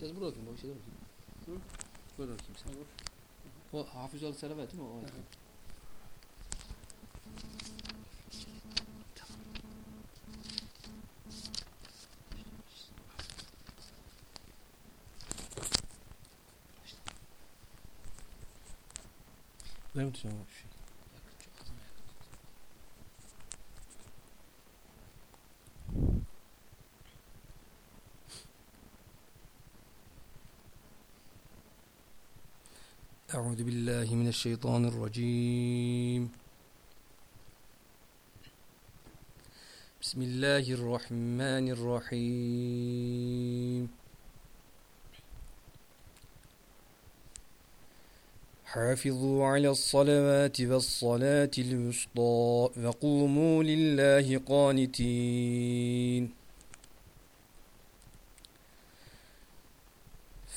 Siz burada okuyun. Bak şeyde okuyun. Hı? Böyle okuyayım sen. Olur. O Hafız Alı Selavet değil mi? O. Evet. Benim tutacağım o şey. أعوذ بالله من الشيطان الرجيم. بسم الله الرحمن الرحيم. حافظوا على الصلوات والصلاة الوسطى وقوموا لله قانتين.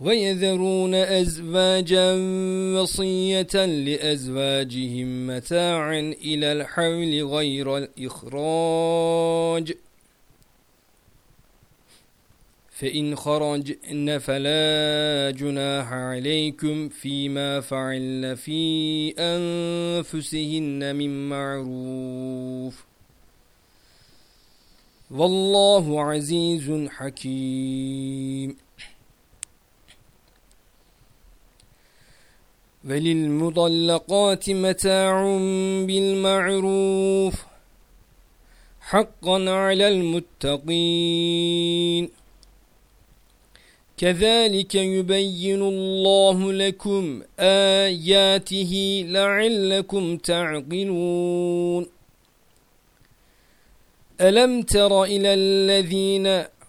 ويذرون أزواجا وصية لأزواجهم متاعا إلى الحول غير الإخراج. فإن خرجن فلا جناح عليكم فيما فعلن في أنفسهن من معروف. والله عزيز حكيم. وللمطلقات متاع بالمعروف حقا على المتقين. كذلك يبين الله لكم آياته لعلكم تعقلون. ألم تر إلى الذين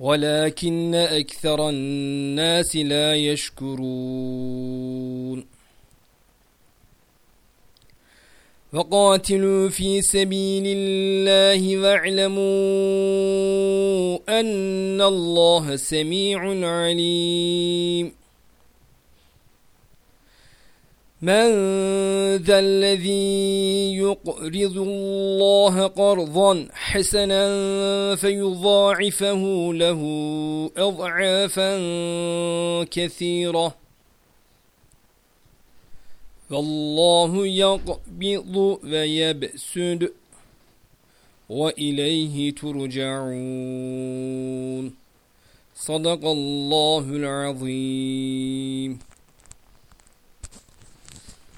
ولكن أكثر الناس لا يشكرون. وقاتلوا في سبيل الله واعلموا أن الله سميع عليم. من ذا الذي يقرض الله قرضا حسنا فيضاعفه له أضعافا كثيرة. والله يقبض ويبسد وإليه ترجعون. صدق الله العظيم.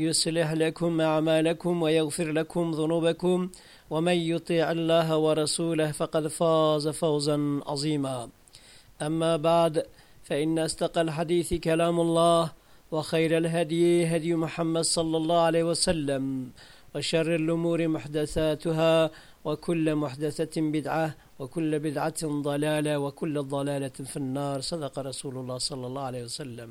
يصلح لكم أعمالكم ويغفر لكم ذنوبكم ومن يطيع الله ورسوله فقد فاز فوزا عظيما. أما بعد فإن أصدق الحديث كلام الله وخير الهدي هدي محمد صلى الله عليه وسلم وشر الأمور محدثاتها وكل محدثة بدعة وكل بدعة ضلالة وكل ضلالة في النار. صدق رسول الله صلى الله عليه وسلم.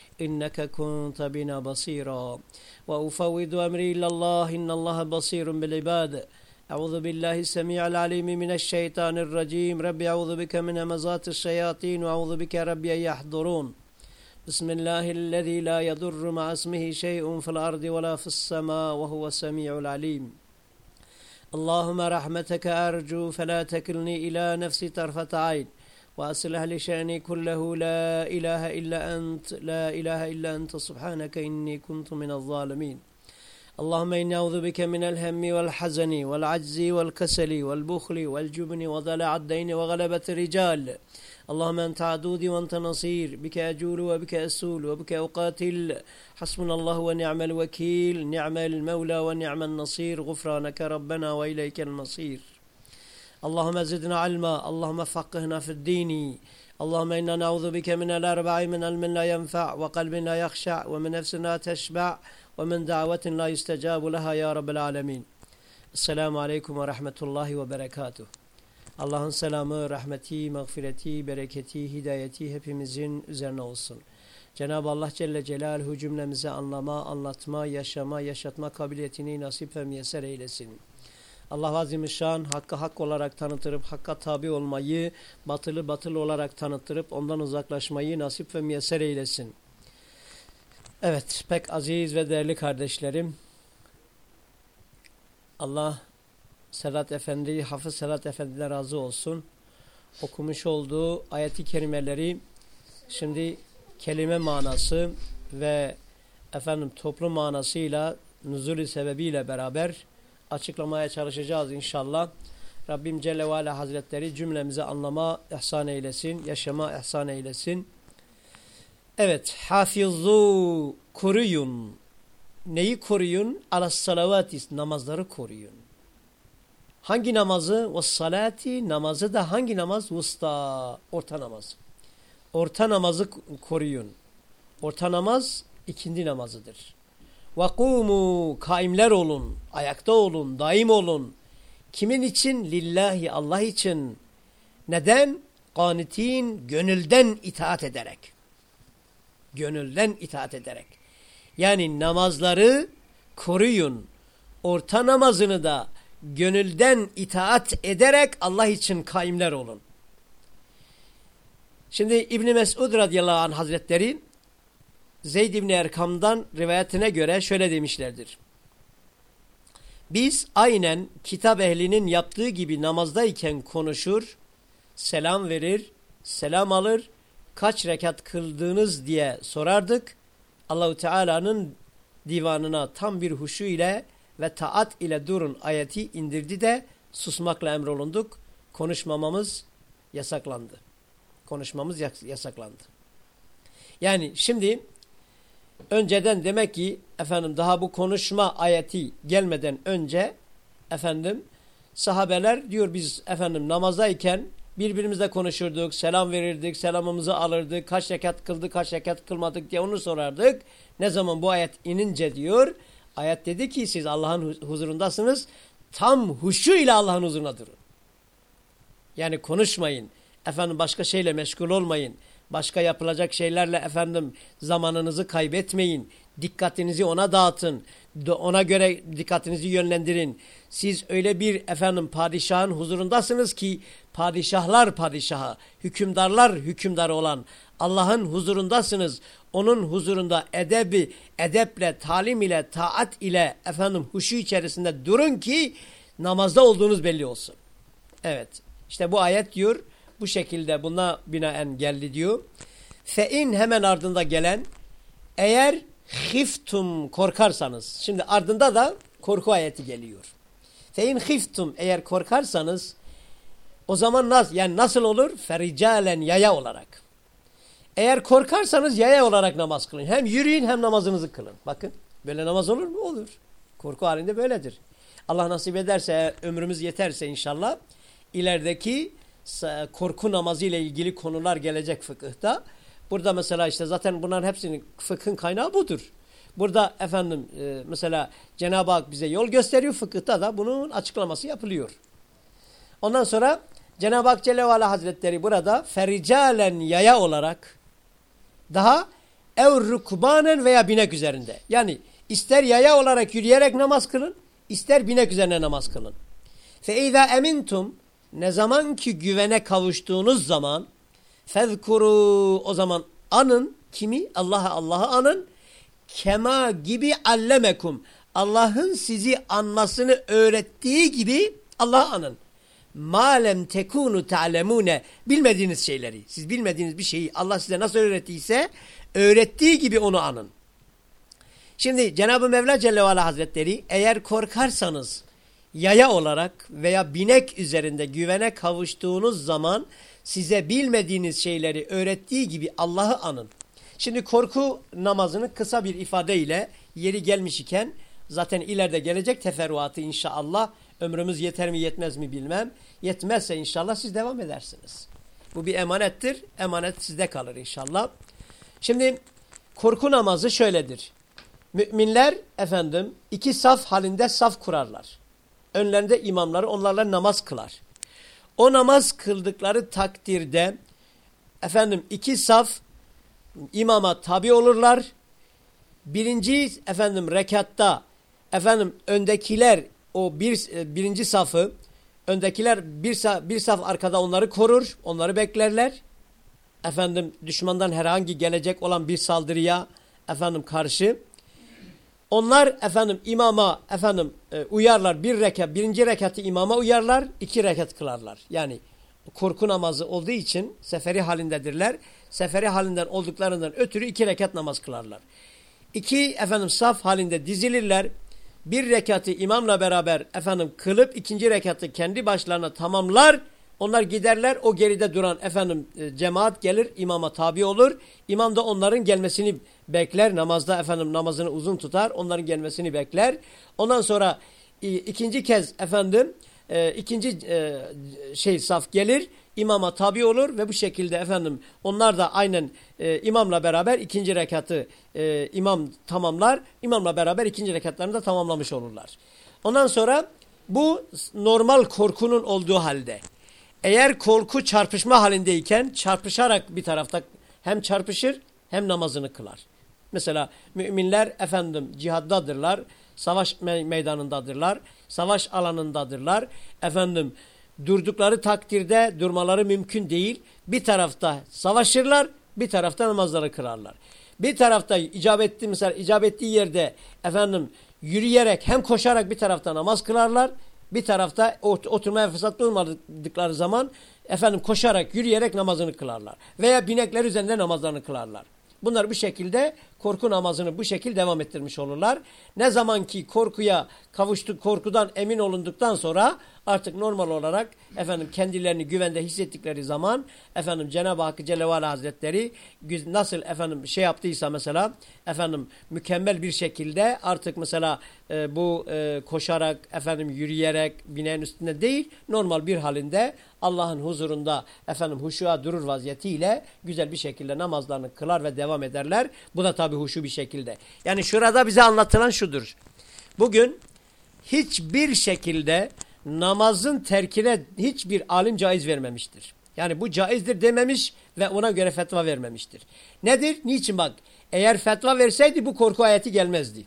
إنك كنت بنا بصيرا. وأفوض أمري إلى الله إن الله بصير بالعباد. أعوذ بالله السميع العليم من الشيطان الرجيم. ربي أعوذ بك من همزات الشياطين وأعوذ بك ربي أن يحضرون. بسم الله الذي لا يضر مع اسمه شيء في الأرض ولا في السماء وهو السميع العليم. اللهم رحمتك أرجو فلا تكلني إلى نفسي طرفة عين. وأصلح لشأني كله. لا إله إلا أنت لا إله إلا أنت. سبحانك إني كنت من الظالمين. اللهم إني أعوذ بك من الهم والحزن والعجز والكسل والبخل والجبن وضلع الدين وغلبة الرجال. اللهم أنت عدودي وأنت نصير. بك أجول وبك أسول وبك أقاتل. حسبنا الله ونعم الوكيل. نعم المولى ونعم النصير. غفرانك ربنا وإليك المصير. Allahümme zidna ilma, Allahümme fakkihna fiddini. Allahümme inna na'udhu bike minel erba'i minel min la yenfa' ve kalbin la yakşa' ve min nefsin teşba' ve min davetin la yüstecabu leha ya Rabbil alemin. Esselamu aleyküm ve rahmetullahi ve berekatuhu. Allah'ın selamı, rahmeti, mağfireti, bereketi, hidayeti hepimizin üzerine olsun. Cenab-ı Allah Celle Celaluhu cümlemize anlama, anlatma, yaşama, yaşatma kabiliyetini nasip ve miyeser eylesin. Allah Azimüşşan hakkı hak olarak tanıtırıp hakka tabi olmayı, batılı batıl olarak tanıtırıp ondan uzaklaşmayı nasip ve müyesser eylesin. Evet, pek aziz ve değerli kardeşlerim, Allah Sedat Efendi, Hafız Sedat Efendi'ne razı olsun. Okumuş olduğu ayeti kerimeleri şimdi kelime manası ve efendim toplum manasıyla nüzulü sebebiyle beraber açıklamaya çalışacağız inşallah. Rabbim Celle ve Ala Hazretleri cümlemize anlama ihsan eylesin, yaşama ihsan eylesin. Evet, hafizu koruyun. Neyi koruyun? Alas salavatis, namazları koruyun. Hangi namazı? Ve salati, namazı da hangi namaz? Vusta, orta namaz. Orta namazı koruyun. Orta namaz ikindi namazıdır. Kumu, kaimler olun, ayakta olun, daim olun. Kimin için? Lillahi, Allah için. Neden? Kanitin, gönülden itaat ederek. Gönülden itaat ederek. Yani namazları koruyun. Orta namazını da gönülden itaat ederek Allah için kaimler olun. Şimdi İbni Mesud radıyallahu anh hazretleri Zeyd İbni Erkam'dan rivayetine göre şöyle demişlerdir. Biz aynen kitap ehlinin yaptığı gibi namazdayken konuşur, selam verir, selam alır, kaç rekat kıldığınız diye sorardık. Allahu Teala'nın divanına tam bir huşu ile ve taat ile durun ayeti indirdi de susmakla emrolunduk. Konuşmamamız yasaklandı. Konuşmamız yasaklandı. Yani şimdi önceden demek ki efendim daha bu konuşma ayeti gelmeden önce efendim sahabeler diyor biz efendim namazdayken birbirimizle konuşurduk, selam verirdik, selamımızı alırdık, kaç rekat kıldık, kaç rekat kılmadık diye onu sorardık. Ne zaman bu ayet inince diyor, ayet dedi ki siz Allah'ın huzurundasınız, tam huşu ile Allah'ın huzuruna durun. Yani konuşmayın, efendim başka şeyle meşgul olmayın, Başka yapılacak şeylerle efendim zamanınızı kaybetmeyin. Dikkatinizi ona dağıtın. Ona göre dikkatinizi yönlendirin. Siz öyle bir efendim padişahın huzurundasınız ki padişahlar padişahı, hükümdarlar hükümdarı olan Allah'ın huzurundasınız. Onun huzurunda edebi, edeple, talim ile, taat ile efendim huşu içerisinde durun ki namazda olduğunuz belli olsun. Evet. İşte bu ayet diyor bu şekilde buna binaen geldi diyor. Fe'in hemen ardında gelen eğer hiftum korkarsanız. Şimdi ardında da korku ayeti geliyor. Fe'in hiftum eğer korkarsanız o zaman nasıl yani nasıl olur? Fericalen yaya olarak. Eğer korkarsanız yaya olarak namaz kılın. Hem yürüyün hem namazınızı kılın. Bakın böyle namaz olur mu? Olur. Korku halinde böyledir. Allah nasip ederse ömrümüz yeterse inşallah ilerideki korku namazı ile ilgili konular gelecek fıkıhta. Burada mesela işte zaten bunların hepsinin fıkhın kaynağı budur. Burada efendim e, mesela Cenab-ı Hak bize yol gösteriyor fıkıhta da bunun açıklaması yapılıyor. Ondan sonra Cenab-ı Hak Celle ve Hazretleri burada fericalen yaya olarak daha ev rukbanen veya binek üzerinde. Yani ister yaya olarak yürüyerek namaz kılın, ister binek üzerine namaz kılın. Fe izâ emintum ne zaman ki güvene kavuştuğunuz zaman fezkuru o zaman anın kimi? Allah'a Allah'ı anın kema gibi allemekum. Allah'ın sizi anmasını öğrettiği gibi Allah'ı anın. Malem tekunu ta'lemune bilmediğiniz şeyleri. Siz bilmediğiniz bir şeyi Allah size nasıl öğrettiyse öğrettiği gibi onu anın. Şimdi Cenab-ı Mevla Celle ve Ala Hazretleri eğer korkarsanız yaya olarak veya binek üzerinde güvene kavuştuğunuz zaman size bilmediğiniz şeyleri öğrettiği gibi Allah'ı anın. Şimdi korku namazını kısa bir ifadeyle yeri gelmiş iken zaten ileride gelecek teferruatı inşallah ömrümüz yeter mi yetmez mi bilmem. Yetmezse inşallah siz devam edersiniz. Bu bir emanettir. Emanet sizde kalır inşallah. Şimdi korku namazı şöyledir. Müminler efendim iki saf halinde saf kurarlar. Önlerinde imamları onlarla namaz kılar. O namaz kıldıkları takdirde efendim iki saf imama tabi olurlar. Birinci efendim rekatta efendim öndekiler o bir birinci safı öndekiler bir, saf, bir saf arkada onları korur, onları beklerler. Efendim düşmandan herhangi gelecek olan bir saldırıya efendim karşı onlar efendim imama efendim e, uyarlar bir rekat birinci rekatı imama uyarlar iki rekat kılarlar. Yani korku namazı olduğu için seferi halindedirler. Seferi halinden olduklarından ötürü iki rekat namaz kılarlar. İki efendim saf halinde dizilirler. Bir rekatı imamla beraber efendim kılıp ikinci rekatı kendi başlarına tamamlar. Onlar giderler o geride duran efendim e, cemaat gelir imama tabi olur. İmam da onların gelmesini bekler. Namazda efendim namazını uzun tutar. Onların gelmesini bekler. Ondan sonra e, ikinci kez efendim e, ikinci e, şey saf gelir. imama tabi olur ve bu şekilde efendim onlar da aynen e, imamla beraber ikinci rekatı e, imam tamamlar. İmamla beraber ikinci rekatlarını da tamamlamış olurlar. Ondan sonra bu normal korkunun olduğu halde. Eğer korku çarpışma halindeyken çarpışarak bir tarafta hem çarpışır hem namazını kılar. Mesela müminler efendim cihaddadırlar, savaş me meydanındadırlar, savaş alanındadırlar. Efendim durdukları takdirde durmaları mümkün değil. Bir tarafta savaşırlar, bir tarafta namazları kılarlar. Bir tarafta icap ettiği mesela icap ettiği yerde efendim yürüyerek hem koşarak bir tarafta namaz kılarlar. Bir tarafta oturmaya fırsat bulmadıkları zaman efendim koşarak, yürüyerek namazını kılarlar. Veya binekler üzerinde namazlarını kılarlar. Bunlar bu şekilde korku namazını bu şekilde devam ettirmiş olurlar. Ne zaman ki korkuya kavuştuk, korkudan emin olunduktan sonra artık normal olarak efendim kendilerini güvende hissettikleri zaman efendim Cenab-ı Hakkı Celle ve Hazretleri nasıl efendim şey yaptıysa mesela efendim mükemmel bir şekilde artık mesela e, bu e, koşarak efendim yürüyerek bineğin üstünde değil normal bir halinde Allah'ın huzurunda efendim huşuğa durur vaziyetiyle güzel bir şekilde namazlarını kılar ve devam ederler. Bu da tabi huşu bir şekilde. Yani şurada bize anlatılan şudur. Bugün hiçbir şekilde namazın terkine hiçbir alim caiz vermemiştir. Yani bu caizdir dememiş ve ona göre fetva vermemiştir. Nedir? Niçin bak? Eğer fetva verseydi bu korku ayeti gelmezdi.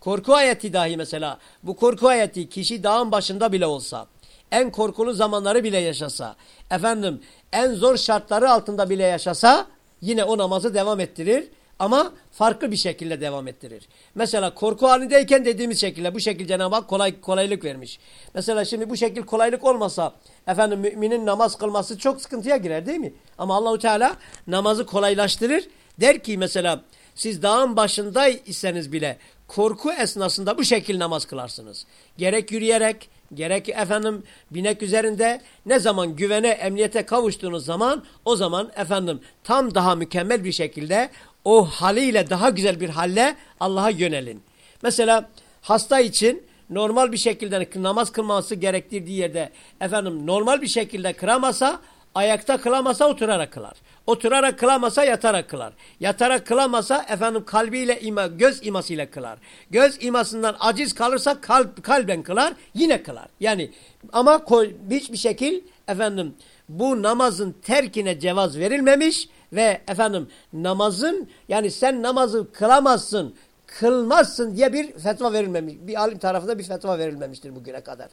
Korku ayeti dahi mesela bu korku ayeti kişi dağın başında bile olsa en korkulu zamanları bile yaşasa efendim en zor şartları altında bile yaşasa yine o namazı devam ettirir ama farklı bir şekilde devam ettirir. Mesela korku halindeyken dediğimiz şekilde bu şekilde Cenab-ı Hak kolay, kolaylık vermiş. Mesela şimdi bu şekil kolaylık olmasa efendim müminin namaz kılması çok sıkıntıya girer değil mi? Ama Allahu Teala namazı kolaylaştırır. Der ki mesela siz dağın başındaysanız bile korku esnasında bu şekil namaz kılarsınız. Gerek yürüyerek, gerek efendim binek üzerinde ne zaman güvene, emniyete kavuştuğunuz zaman o zaman efendim tam daha mükemmel bir şekilde o haliyle daha güzel bir halle Allah'a yönelin. Mesela hasta için normal bir şekilde namaz kılması gerektirdiği yerde efendim normal bir şekilde kıramasa ayakta kılamasa oturarak kılar. Oturarak kılamasa yatarak kılar. Yatarak kılamasa efendim kalbiyle ima, göz imasıyla kılar. Göz imasından aciz kalırsa kalp, kalben kılar yine kılar. Yani ama hiçbir şekil efendim bu namazın terkine cevaz verilmemiş ve efendim namazın yani sen namazı kılamazsın kılmazsın diye bir fetva verilmemiş. Bir alim tarafında bir fetva verilmemiştir bugüne kadar.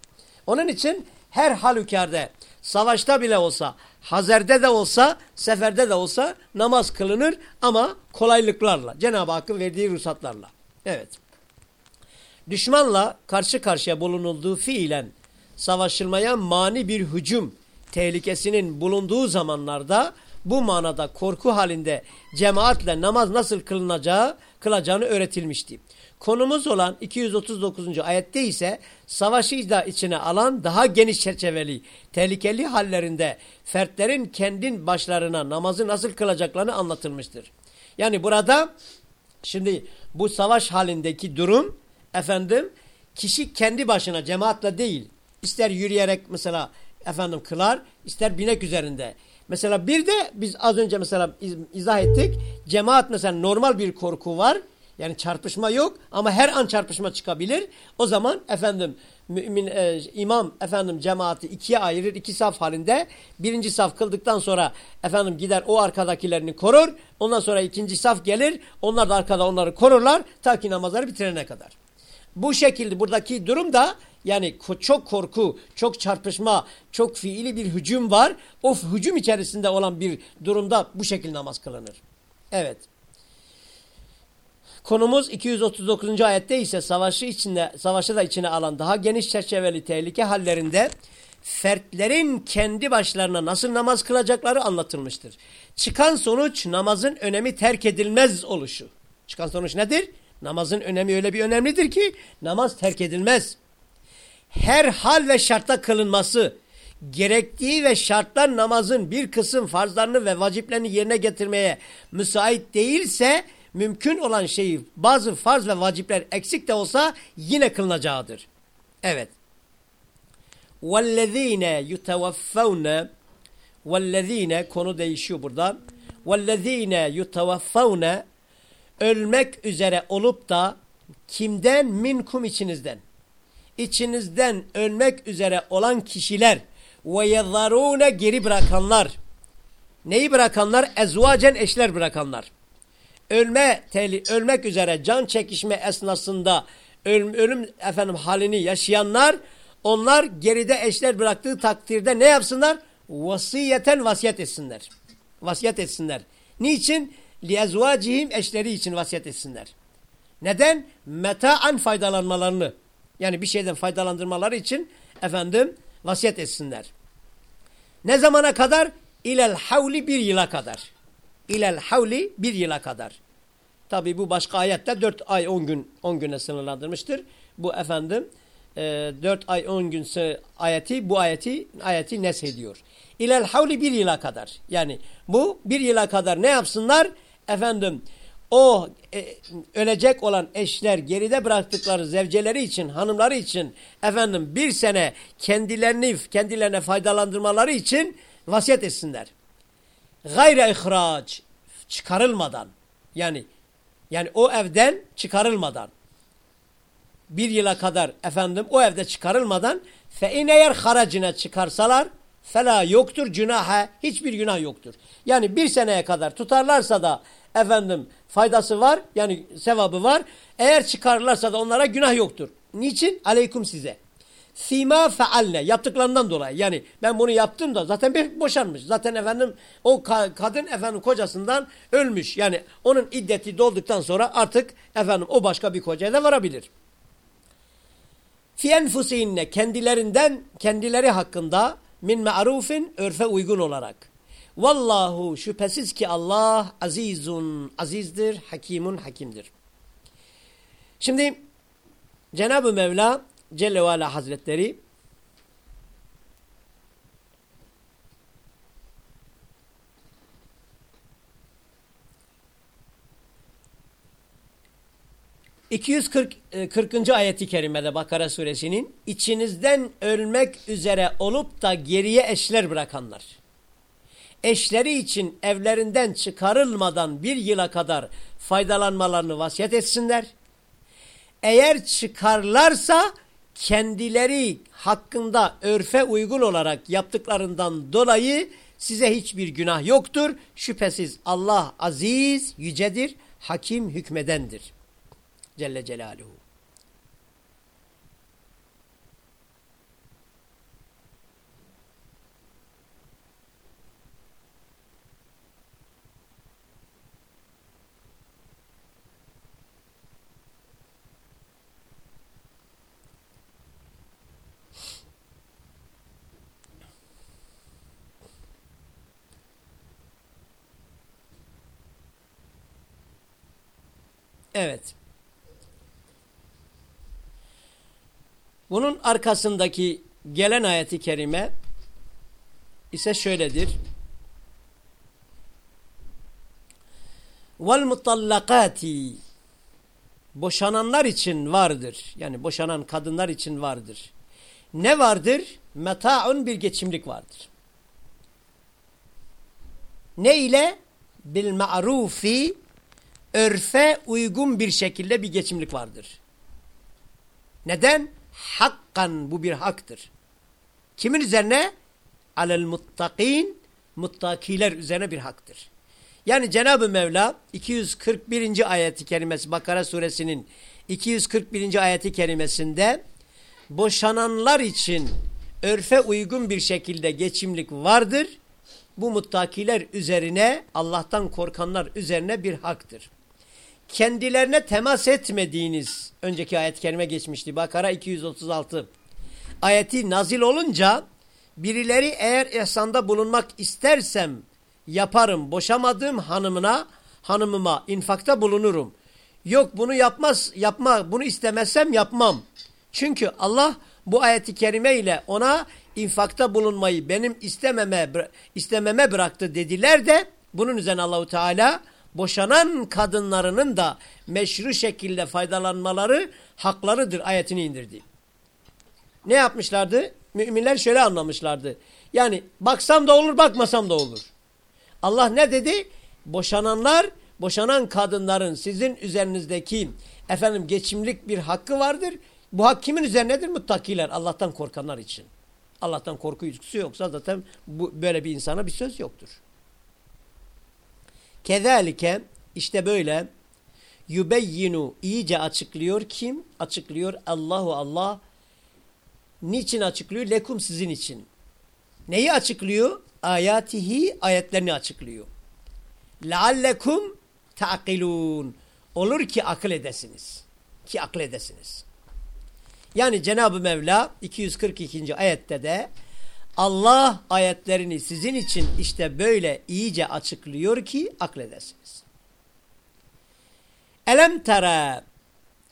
Onun için her halükarda savaşta bile olsa, hazerde de olsa, seferde de olsa namaz kılınır ama kolaylıklarla, Cenab-ı Hakk'ın verdiği ruhsatlarla. Evet. Düşmanla karşı karşıya bulunulduğu fiilen savaşılmaya mani bir hücum tehlikesinin bulunduğu zamanlarda bu manada korku halinde cemaatle namaz nasıl kılınacağı, kılacağını öğretilmişti. Konumuz olan 239. ayette ise savaşı da içine alan daha geniş çerçeveli, tehlikeli hallerinde fertlerin kendin başlarına namazı nasıl kılacaklarını anlatılmıştır. Yani burada şimdi bu savaş halindeki durum efendim kişi kendi başına cemaatle değil ister yürüyerek mesela efendim kılar ister binek üzerinde. Mesela bir de biz az önce mesela izah ettik cemaat mesela normal bir korku var yani çarpışma yok ama her an çarpışma çıkabilir. O zaman efendim mümin e, imam efendim cemaati ikiye ayırır iki saf halinde. Birinci saf kıldıktan sonra efendim gider o arkadakilerini korur. Ondan sonra ikinci saf gelir. Onlar da arkada onları korurlar ta ki namazları bitirene kadar. Bu şekilde buradaki durum da yani çok korku, çok çarpışma, çok fiili bir hücum var. O hücum içerisinde olan bir durumda bu şekilde namaz kılınır. Evet. Konumuz 239. ayette ise savaşı içinde savaşı da içine alan daha geniş çerçeveli tehlike hallerinde fertlerin kendi başlarına nasıl namaz kılacakları anlatılmıştır. Çıkan sonuç namazın önemi terk edilmez oluşu. Çıkan sonuç nedir? Namazın önemi öyle bir önemlidir ki namaz terk edilmez Her hal ve şartta kılınması, gerektiği ve şartlar namazın bir kısım farzlarını ve vaciplerini yerine getirmeye müsait değilse mümkün olan şeyi bazı farz ve vacipler eksik de olsa yine kılınacağıdır. Evet. وَالَّذ۪ينَ يُتَوَفَّوْنَ وَالَّذ۪ينَ konu değişiyor burada. وَالَّذ۪ينَ يُتَوَفَّوْنَ ölmek üzere olup da kimden minkum içinizden içinizden ölmek üzere olan kişiler ve yezarune geri bırakanlar neyi bırakanlar ezvacen eşler bırakanlar ölme teli, ölmek üzere can çekişme esnasında ölüm, ölüm efendim halini yaşayanlar onlar geride eşler bıraktığı takdirde ne yapsınlar? Vasiyeten vasiyet etsinler. Vasiyet etsinler. Niçin? Liyezvacihim eşleri için vasiyet etsinler. Neden? Meta'an faydalanmalarını yani bir şeyden faydalandırmaları için efendim vasiyet etsinler. Ne zamana kadar? İlel havli bir yıla kadar ilel havli bir yıla kadar. Tabi bu başka ayette dört ay on gün on güne sınırlandırmıştır. Bu efendim e, dört ay on gün ayeti bu ayeti ayeti neshediyor. İlel havli bir yıla kadar. Yani bu bir yıla kadar ne yapsınlar? Efendim o e, ölecek olan eşler geride bıraktıkları zevceleri için, hanımları için efendim bir sene kendilerini kendilerine faydalandırmaları için vasiyet etsinler gayre ihraç çıkarılmadan yani yani o evden çıkarılmadan bir yıla kadar efendim o evde çıkarılmadan fe in eğer haracına çıkarsalar fela yoktur günaha hiçbir günah yoktur. Yani bir seneye kadar tutarlarsa da efendim faydası var yani sevabı var. Eğer çıkarırlarsa da onlara günah yoktur. Niçin? Aleyküm size. Sima fealne yaptıklarından dolayı. Yani ben bunu yaptım da zaten bir boşanmış. Zaten efendim o ka kadın efendim kocasından ölmüş. Yani onun iddeti dolduktan sonra artık efendim o başka bir kocaya da varabilir. Fi enfusihinne kendilerinden kendileri hakkında min ma'rufin örfe uygun olarak. Vallahu şüphesiz ki Allah azizun azizdir, hakimun hakimdir. Şimdi Cenab-ı Mevla Celle ve Ala Hazretleri ...240. ayeti kerimede Bakara suresinin... ...içinizden ölmek üzere olup da geriye eşler bırakanlar... ...eşleri için evlerinden çıkarılmadan bir yıla kadar... ...faydalanmalarını vasiyet etsinler. Eğer çıkarlarsa kendileri hakkında örfe uygun olarak yaptıklarından dolayı size hiçbir günah yoktur. Şüphesiz Allah aziz, yücedir, hakim hükmedendir. Celle Celaluhu. Evet. Bunun arkasındaki gelen ayeti kerime ise şöyledir. Mutallakati boşananlar için vardır. Yani boşanan kadınlar için vardır. Ne vardır? Meta'un bir geçimlik vardır. Ne ile? Bil örfe uygun bir şekilde bir geçimlik vardır. Neden? Hakkan bu bir haktır. Kimin üzerine? Alel muttakin, muttakiler üzerine bir haktır. Yani Cenab-ı Mevla 241. ayeti kerimesi Bakara suresinin 241. ayeti kerimesinde boşananlar için örfe uygun bir şekilde geçimlik vardır. Bu muttakiler üzerine Allah'tan korkanlar üzerine bir haktır kendilerine temas etmediğiniz önceki ayet kelime geçmişti. Bakara 236. Ayeti nazil olunca birileri eğer ihsanda bulunmak istersem yaparım. Boşamadığım hanımına, hanımıma infakta bulunurum. Yok bunu yapmaz, yapma, bunu istemezsem yapmam. Çünkü Allah bu ayeti kerime ile ona infakta bulunmayı benim istememe istememe bıraktı dediler de bunun üzerine Allahu Teala boşanan kadınlarının da meşru şekilde faydalanmaları haklarıdır ayetini indirdi. Ne yapmışlardı? Müminler şöyle anlamışlardı. Yani baksam da olur bakmasam da olur. Allah ne dedi? Boşananlar, boşanan kadınların sizin üzerinizdeki efendim geçimlik bir hakkı vardır. Bu hak kimin üzerinedir? Muttakiler. Allah'tan korkanlar için. Allah'tan korku yoksa zaten bu, böyle bir insana bir söz yoktur. Kezalike işte böyle yubeyyinu iyice açıklıyor kim? Açıklıyor Allahu Allah. Niçin açıklıyor? Lekum sizin için. Neyi açıklıyor? Ayatihi ayetlerini açıklıyor. Leallekum ta'kilun. Olur ki akıl edesiniz. Ki akıl edesiniz. Yani Cenab-ı Mevla 242. ayette de Allah ayetlerini sizin için işte böyle iyice açıklıyor ki akledesiniz. Elem tera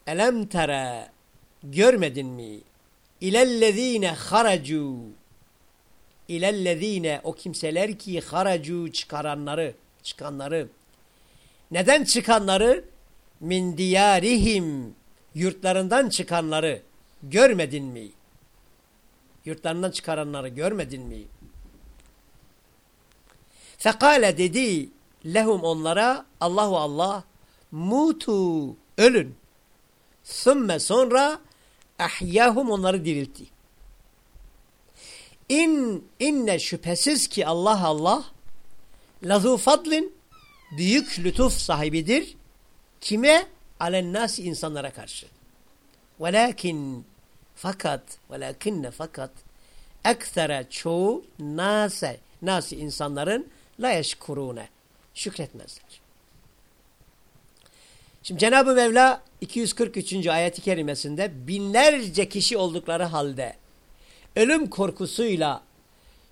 elem tera görmedin mi? İlellezine haracu İlellezine o kimseler ki haracu çıkaranları çıkanları neden çıkanları? Min diyarihim yurtlarından çıkanları görmedin mi? Yurtlarından çıkaranları görmedin mi? Fekale dedi lehum onlara Allahu Allah mutu ölün. Sümme sonra ahyahum onları diriltti. İn inne şüphesiz ki Allah Allah lazu fadlin büyük lütuf sahibidir. Kime? Alennâsi insanlara karşı. Velakin fakat velakinne fakat eksere çoğu nase nasi insanların la yeşkurune şükretmezler. Şimdi Cenab-ı Mevla 243. ayeti kerimesinde binlerce kişi oldukları halde ölüm korkusuyla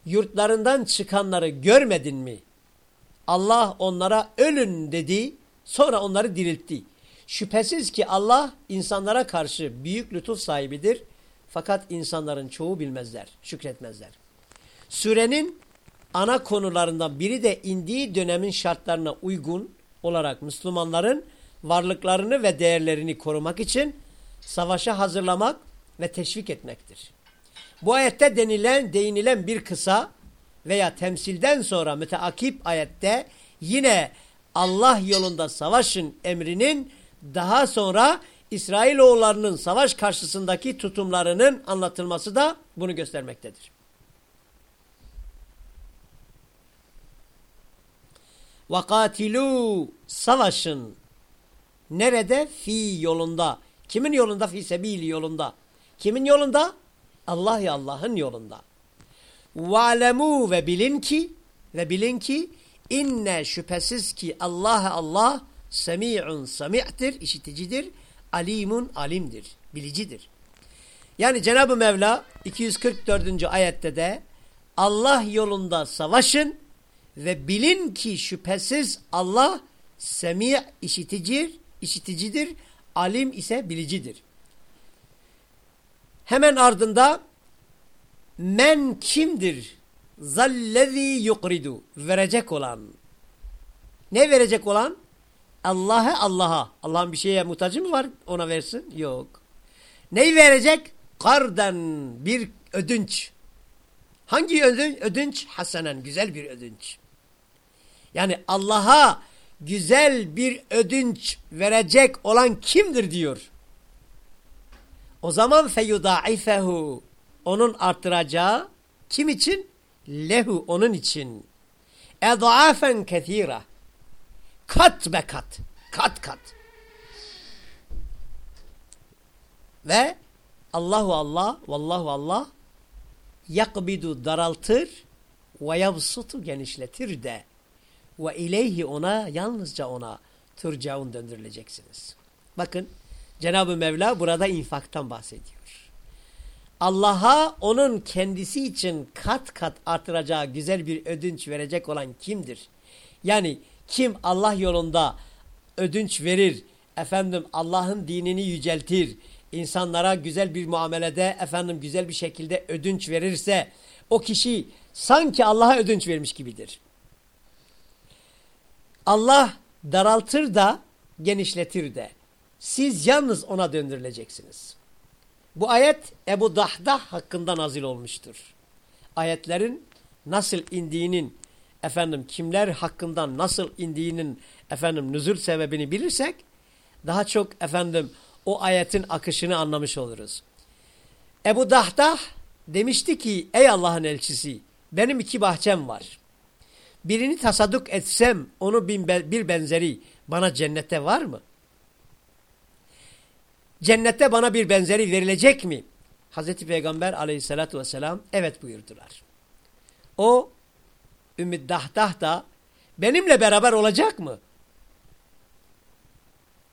yurtlarından çıkanları görmedin mi? Allah onlara ölün dedi sonra onları diriltti. Şüphesiz ki Allah insanlara karşı büyük lütuf sahibidir. Fakat insanların çoğu bilmezler, şükretmezler. Sürenin ana konularından biri de indiği dönemin şartlarına uygun olarak Müslümanların varlıklarını ve değerlerini korumak için savaşa hazırlamak ve teşvik etmektir. Bu ayette denilen, değinilen bir kısa veya temsilden sonra müteakip ayette yine Allah yolunda savaşın emrinin daha sonra İsrailoğullarının savaş karşısındaki tutumlarının anlatılması da bunu göstermektedir. Vakatilu savaşın nerede? Fi yolunda. Kimin yolunda? Fi sebili yolunda. Kimin yolunda? Allah ya Allah'ın yolunda. Valemu ve bilin ki ve bilin ki inne şüphesiz ki Allah Allah semi'un semi'tir, işiticidir alimun alimdir, bilicidir. Yani Cenab-ı Mevla 244. ayette de Allah yolunda savaşın ve bilin ki şüphesiz Allah semi' işiticidir, işiticidir, alim ise bilicidir. Hemen ardında men kimdir? Zallezi yukridu. Verecek olan. Ne verecek olan? Allah'a Allah'a. Allah'ın bir şeye muhtacı mı var ona versin? Yok. Neyi verecek? Kardan bir ödünç. Hangi ödünç? Ödünç hasenen güzel bir ödünç. Yani Allah'a güzel bir ödünç verecek olan kimdir diyor. O zaman feyudaifehu onun arttıracağı kim için? Lehu onun için. Ed'afen kethira. Kat be kat. Kat kat. Ve Allahu Allah, vallahu Allah yakbidu daraltır ve yabsutu genişletir de ve ileyhi ona yalnızca ona turcaun döndürüleceksiniz. Bakın Cenab-ı Mevla burada infaktan bahsediyor. Allah'a onun kendisi için kat kat artıracağı güzel bir ödünç verecek olan kimdir? Yani kim Allah yolunda ödünç verir, efendim Allah'ın dinini yüceltir, insanlara güzel bir muamelede efendim güzel bir şekilde ödünç verirse o kişi sanki Allah'a ödünç vermiş gibidir. Allah daraltır da genişletir de. Siz yalnız ona döndürüleceksiniz. Bu ayet Ebu Dahdah hakkında nazil olmuştur. Ayetlerin nasıl indiğinin efendim kimler hakkından nasıl indiğinin efendim nüzul sebebini bilirsek daha çok efendim o ayetin akışını anlamış oluruz. Ebu Dahdah demişti ki ey Allah'ın elçisi benim iki bahçem var. Birini tasaduk etsem onu bir benzeri bana cennette var mı? Cennette bana bir benzeri verilecek mi? Hazreti Peygamber aleyhissalatü vesselam evet buyurdular. O Ümmü Dahdah da benimle beraber olacak mı?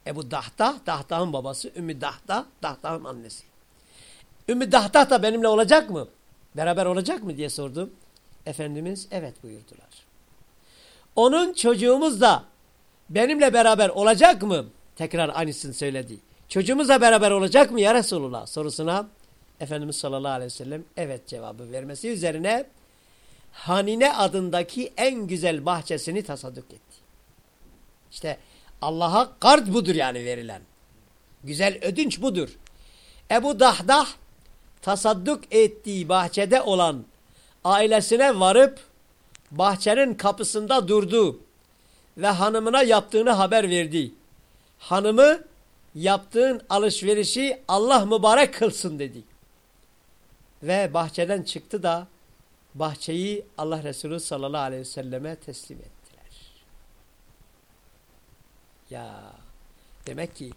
Ebu Dahdah, Dahdah'ın babası. Ümmü Dahdah, Dahdah'ın annesi. Ümmü Dahdah da benimle olacak mı? Beraber olacak mı diye sordum. Efendimiz evet buyurdular. Onun çocuğumuz da benimle beraber olacak mı? Tekrar aynısını söyledi. Çocuğumuzla beraber olacak mı ya Resulullah sorusuna Efendimiz sallallahu aleyhi ve sellem evet cevabı vermesi üzerine Hanine adındaki en güzel bahçesini tasadduk etti. İşte Allah'a kart budur yani verilen. Güzel ödünç budur. Ebu Dahdah tasadduk ettiği bahçede olan ailesine varıp bahçenin kapısında durdu ve hanımına yaptığını haber verdi. Hanımı yaptığın alışverişi Allah mübarek kılsın dedi. Ve bahçeden çıktı da bahçeyi Allah Resulü sallallahu aleyhi ve selleme teslim ettiler. Ya demek ki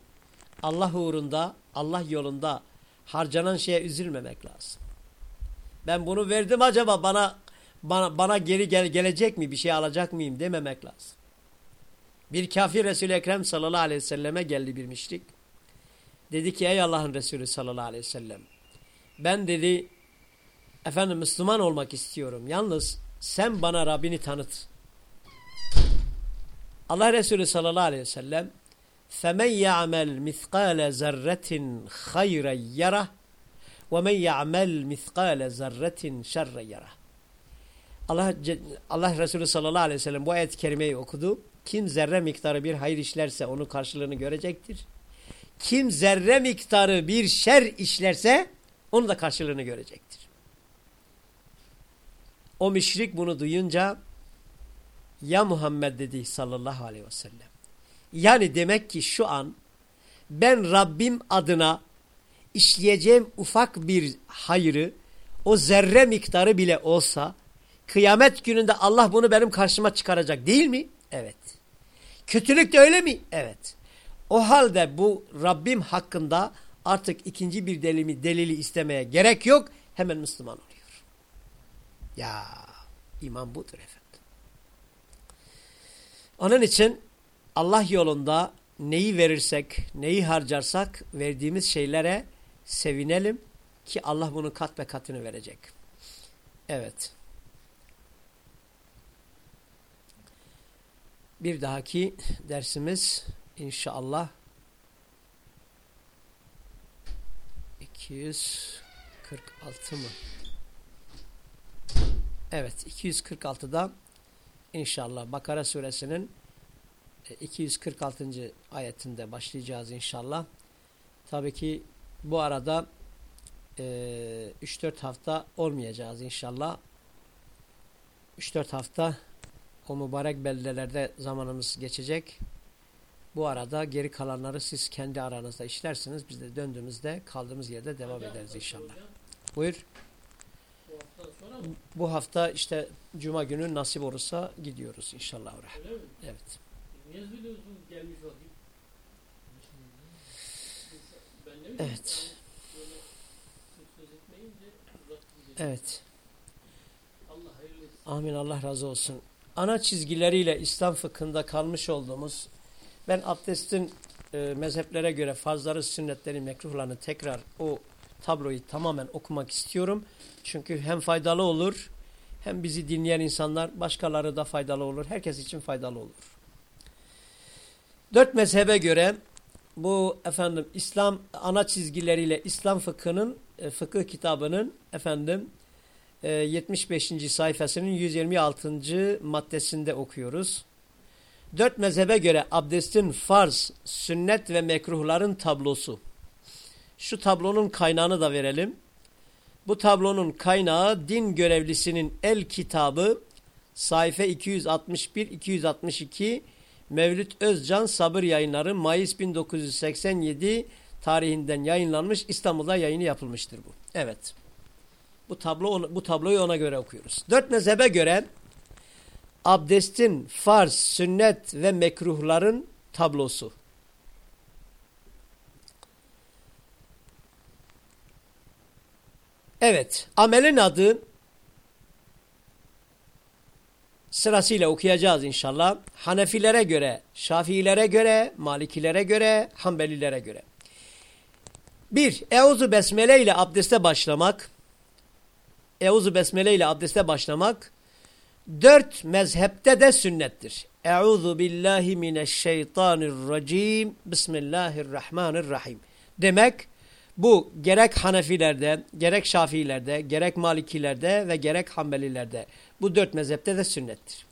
Allah uğrunda, Allah yolunda harcanan şeye üzülmemek lazım. Ben bunu verdim acaba bana bana, bana geri gel, gelecek mi bir şey alacak mıyım dememek lazım. Bir kafir Resul-i Ekrem sallallahu aleyhi ve selleme geldi bir müşrik. Dedi ki ey Allah'ın Resulü sallallahu aleyhi ve sellem ben dedi efendim Müslüman olmak istiyorum. Yalnız sen bana Rabbini tanıt. Allah Resulü sallallahu aleyhi ve sellem فَمَنْ يَعْمَلْ مِثْقَالَ زَرَّةٍ خَيْرًا يَرَهُ وَمَنْ يَعْمَلْ مِثْقَالَ زَرَّةٍ شَرًّا يَرَهُ Allah, Allah Resulü sallallahu aleyhi ve sellem bu ayet-i kerimeyi okudu. Kim zerre miktarı bir hayır işlerse onun karşılığını görecektir. Kim zerre miktarı bir şer işlerse onun da karşılığını görecektir. O müşrik bunu duyunca ya Muhammed dedi sallallahu aleyhi ve sellem. Yani demek ki şu an ben Rabbim adına işleyeceğim ufak bir hayrı o zerre miktarı bile olsa kıyamet gününde Allah bunu benim karşıma çıkaracak değil mi? Evet. Kötülük de öyle mi? Evet. O halde bu Rabbim hakkında artık ikinci bir delili, delili istemeye gerek yok. Hemen Müslüman oluyor. Ya iman budur efendim. Onun için Allah yolunda neyi verirsek, neyi harcarsak verdiğimiz şeylere sevinelim ki Allah bunun kat ve katını verecek. Evet. Bir dahaki dersimiz inşallah 246 mı? Evet 246'da inşallah Bakara suresinin 246. E, ayetinde başlayacağız inşallah. Tabii ki bu arada e, 3-4 hafta olmayacağız inşallah. 3-4 hafta o mübarek beldelerde zamanımız geçecek. Bu arada geri kalanları siz kendi aranızda işlersiniz. Biz de döndüğümüzde kaldığımız yerde devam ederiz inşallah. Buyur. Bu hafta işte Cuma günü nasip olursa gidiyoruz inşallah. Mi? Evet. Niye biliyorsunuz gelmiş vakit? Evet. Evet. Amin Allah razı olsun. Ana çizgileriyle İslam fıkhında kalmış olduğumuz ben abdestin e, mezheplere göre fazları, sünnetleri, mekruhlarını tekrar o tabloyu tamamen okumak istiyorum. Çünkü hem faydalı olur hem bizi dinleyen insanlar başkaları da faydalı olur. Herkes için faydalı olur. Dört mezhebe göre bu efendim İslam ana çizgileriyle İslam fıkhının e, fıkıh kitabının efendim e, 75. sayfasının 126. maddesinde okuyoruz. Dört mezhebe göre abdestin farz, sünnet ve mekruhların tablosu. Şu tablonun kaynağını da verelim. Bu tablonun kaynağı din görevlisinin el kitabı sayfa 261-262 Mevlüt Özcan Sabır Yayınları Mayıs 1987 tarihinden yayınlanmış İstanbul'da yayını yapılmıştır bu. Evet. Bu tablo bu tabloyu ona göre okuyoruz. Dört mezhebe göre abdestin farz, sünnet ve mekruhların tablosu. Evet, amelin adı sırasıyla okuyacağız inşallah. Hanefilere göre, Şafiilere göre, Malikilere göre, Hanbelilere göre. Bir, Euzu Besmele ile abdeste başlamak. Euzu Besmele ile abdeste başlamak. Dört mezhepte de sünnettir. Euzu billahi mineşşeytanirracim. Bismillahirrahmanirrahim. Demek bu gerek Hanefilerde, gerek Şafiilerde, gerek Malikilerde ve gerek Hanbelilerde bu dört mezhepte de sünnettir.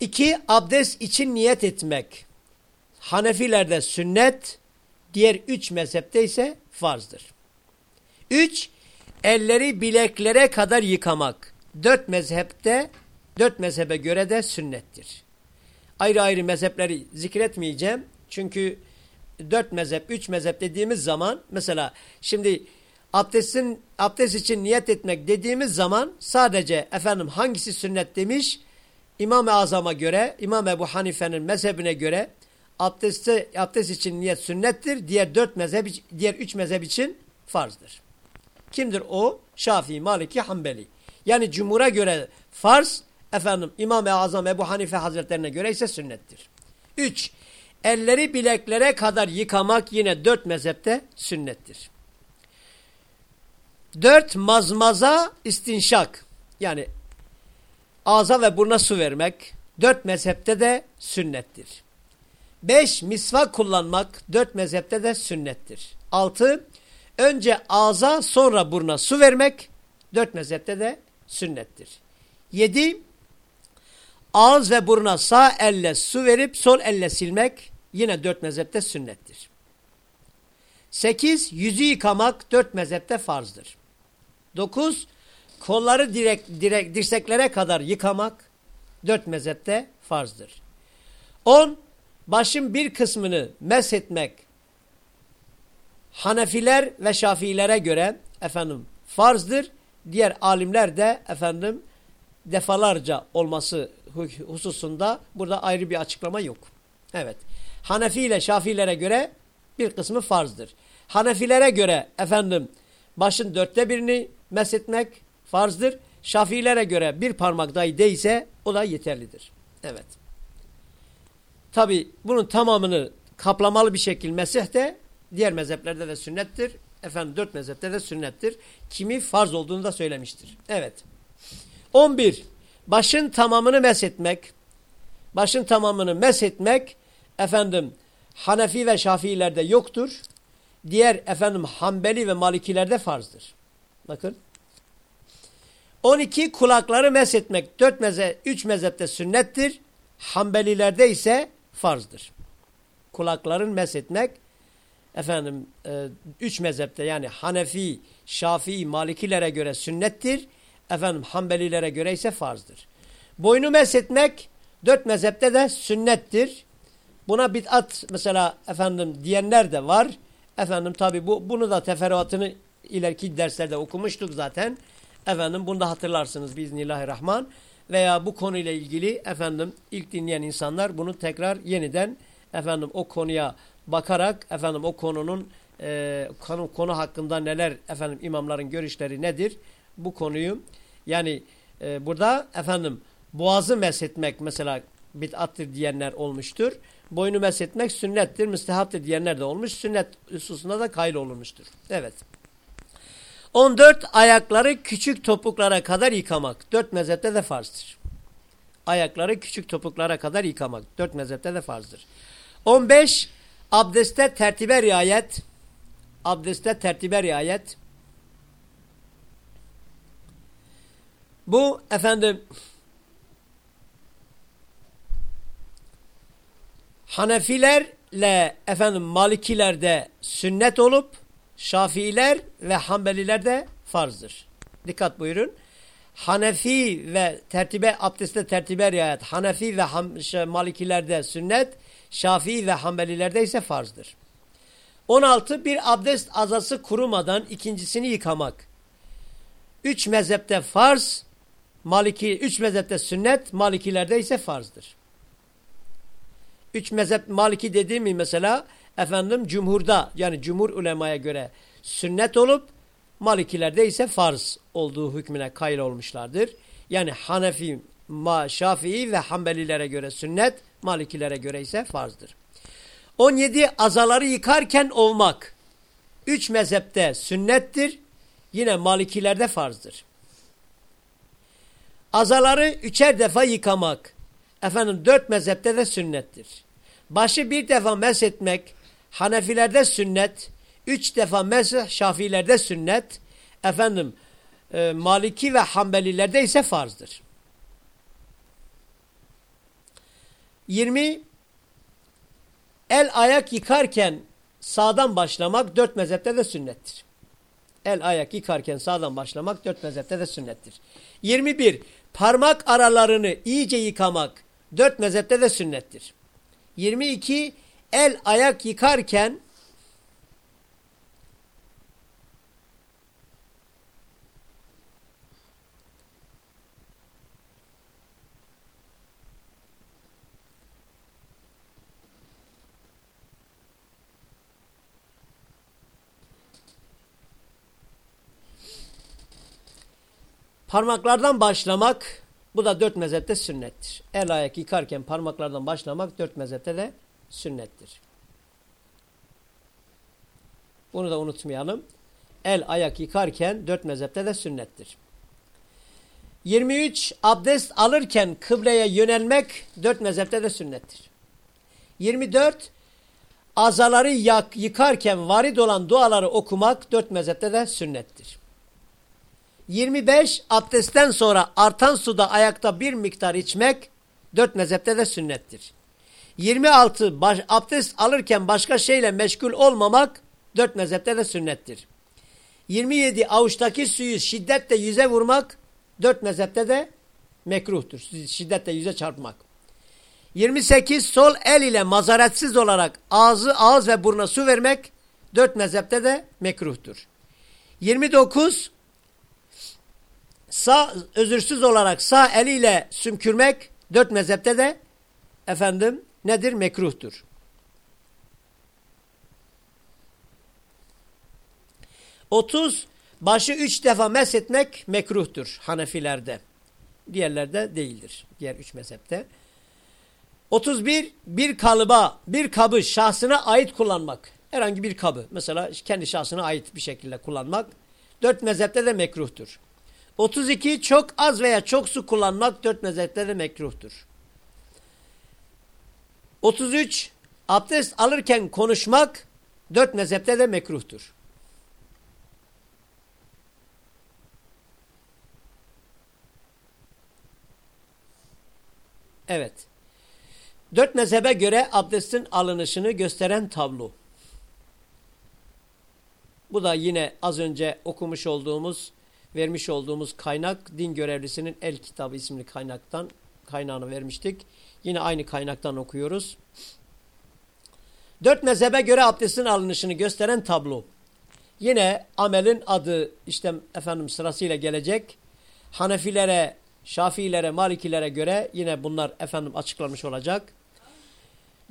İki, abdest için niyet etmek. Hanefilerde sünnet, diğer üç mezhepte ise farzdır. Üç, elleri bileklere kadar yıkamak. Dört mezhepte, dört mezhebe göre de sünnettir. Ayrı ayrı mezhepleri zikretmeyeceğim. Çünkü dört mezhep, üç mezhep dediğimiz zaman mesela şimdi abdestin abdest için niyet etmek dediğimiz zaman sadece efendim hangisi sünnet demiş? İmam-ı Azam'a göre, İmam Ebu Hanife'nin mezhebine göre abdesti, abdest için niyet sünnettir. Diğer dört mezhep, diğer üç mezhep için farzdır. Kimdir o? Şafii, Maliki, Hanbeli. Yani cumhura göre farz, efendim İmam-ı Azam Ebu Hanife Hazretlerine göre ise sünnettir. Üç, elleri bileklere kadar yıkamak yine dört mezhepte sünnettir. Dört, mazmaza, istinşak. Yani ağza ve buruna su vermek dört mezhepte de sünnettir. Beş, misvak kullanmak dört mezhepte de sünnettir. Altı, önce ağza sonra buruna su vermek dört mezhepte de sünnettir. Yedi, ağız ve buruna sağ elle su verip sol elle silmek yine dört mezhepte sünnettir. Sekiz, yüzü yıkamak dört mezhepte farzdır. Dokuz, kolları direk, direk, dirseklere kadar yıkamak dört mezhepte farzdır. On, başın bir kısmını meshetmek Hanefiler ve Şafiilere göre efendim farzdır. Diğer alimler de efendim defalarca olması hususunda burada ayrı bir açıklama yok. Evet. Hanefi ile Şafiilere göre bir kısmı farzdır. Hanefilere göre efendim başın dörtte birini meshetmek farzdır. Şafiilere göre bir parmak dahi değse o da yeterlidir. Evet. Tabi bunun tamamını kaplamalı bir şekilde mesih de diğer mezheplerde de sünnettir. Efendim dört mezhepte de sünnettir. Kimi farz olduğunu da söylemiştir. Evet. 11. Başın tamamını meshetmek. Başın tamamını meshetmek efendim Hanefi ve Şafiilerde yoktur. Diğer efendim Hanbeli ve Malikilerde farzdır. Bakın. 12 kulakları meshetmek 4 meze 3 mezhepte sünnettir. Hanbelilerde ise farzdır. Kulakların meshetmek efendim 3 e, mezhepte yani Hanefi, Şafii, Malikilere göre sünnettir. Efendim Hanbelilere göre ise farzdır. Boynu meshetmek 4 mezhepte de sünnettir. Buna bid'at mesela efendim diyenler de var. Efendim tabi bu bunu da teferruatını ileriki derslerde okumuştuk zaten. Efendim bunu da hatırlarsınız biiznillahirrahman. Veya bu konuyla ilgili efendim ilk dinleyen insanlar bunu tekrar yeniden efendim o konuya bakarak efendim o konunun e, konu, konu hakkında neler efendim imamların görüşleri nedir? Bu konuyu yani e, burada efendim boğazı meshetmek mesela bid'attır diyenler olmuştur. Boynu meshetmek sünnettir, müstehaptır diyenler de olmuş. Sünnet hususunda da kayıl olunmuştur. Evet. 14 ayakları küçük topuklara kadar yıkamak. Dört mezhepte de farzdır. Ayakları küçük topuklara kadar yıkamak. Dört mezhepte de farzdır. 15 abdeste tertibe riayet. Abdeste tertibe riayet. Bu efendim Hanefilerle efendim Malikilerde sünnet olup Şafiiler ve Hanbelilerde farzdır. Dikkat buyurun. Hanefi ve tertibe abdestte tertibe riayet. Hanefi ve şey, Malikilerde sünnet, Şafii ve Hanbelilerde ise farzdır. 16. Bir abdest azası kurumadan ikincisini yıkamak. Üç mezhepte farz, Maliki, üç mezhepte sünnet, Malikilerde ise farzdır. Üç mezhep Maliki dediğim mesela efendim cumhurda yani cumhur ulemaya göre sünnet olup Malikilerde ise farz olduğu hükmüne kayıl olmuşlardır. Yani Hanefi, Ma, Şafii ve Hanbelilere göre sünnet, Malikilere göre ise farzdır. 17 azaları yıkarken olmak. Üç mezhepte sünnettir. Yine Malikilerde farzdır. Azaları üçer defa yıkamak. Efendim dört mezhepte de sünnettir. Başı bir defa meshetmek Hanefilerde sünnet, üç defa mesih Şafilerde sünnet, efendim e, Maliki ve Hanbelilerde ise farzdır. 20 El ayak yıkarken sağdan başlamak dört mezhepte de sünnettir. El ayak yıkarken sağdan başlamak dört mezhepte de sünnettir. 21. Parmak aralarını iyice yıkamak Dört mezhepte de sünnettir. 22. El ayak yıkarken parmaklardan başlamak bu da dört mezhepte sünnettir. El ayak yıkarken parmaklardan başlamak dört mezhepte de sünnettir. Bunu da unutmayalım. El ayak yıkarken dört mezhepte de sünnettir. 23. Abdest alırken kıbleye yönelmek dört mezhepte de sünnettir. 24. Azaları yak, yıkarken varid olan duaları okumak dört mezhepte de sünnettir. 25. Abdestten sonra artan suda ayakta bir miktar içmek dört mezhepte de sünnettir. 26. Baş, abdest alırken başka şeyle meşgul olmamak dört mezhepte de sünnettir. 27. Avuçtaki suyu şiddetle yüze vurmak dört mezhepte de mekruhtur. Şiddetle yüze çarpmak. 28. Sol el ile mazaretsiz olarak ağzı, ağız ve buruna su vermek dört mezhepte de mekruhtur. 29. Sağ, özürsüz olarak sağ eliyle sümkürmek dört mezhepte de efendim nedir? Mekruhtur. Otuz, başı üç defa meshetmek mekruhtur Hanefilerde. Diğerlerde değildir. Diğer üç mezhepte. 31. Bir kalıba, bir kabı şahsına ait kullanmak. Herhangi bir kabı. Mesela kendi şahsına ait bir şekilde kullanmak. Dört mezhepte de mekruhtur. 32. Çok az veya çok su kullanmak dört mezhepte de mekruhtur. 33. Abdest alırken konuşmak dört mezhepte de mekruhtur. Evet. Dört mezhebe göre abdestin alınışını gösteren tablo. Bu da yine az önce okumuş olduğumuz, vermiş olduğumuz kaynak din görevlisinin El Kitabı isimli kaynaktan kaynağını vermiştik. Yine aynı kaynaktan okuyoruz. Dört mezhebe göre abdestin alınışını gösteren tablo. Yine amelin adı işte efendim sırasıyla gelecek. Hanefilere, Şafiilere, Malikilere göre yine bunlar efendim açıklanmış olacak.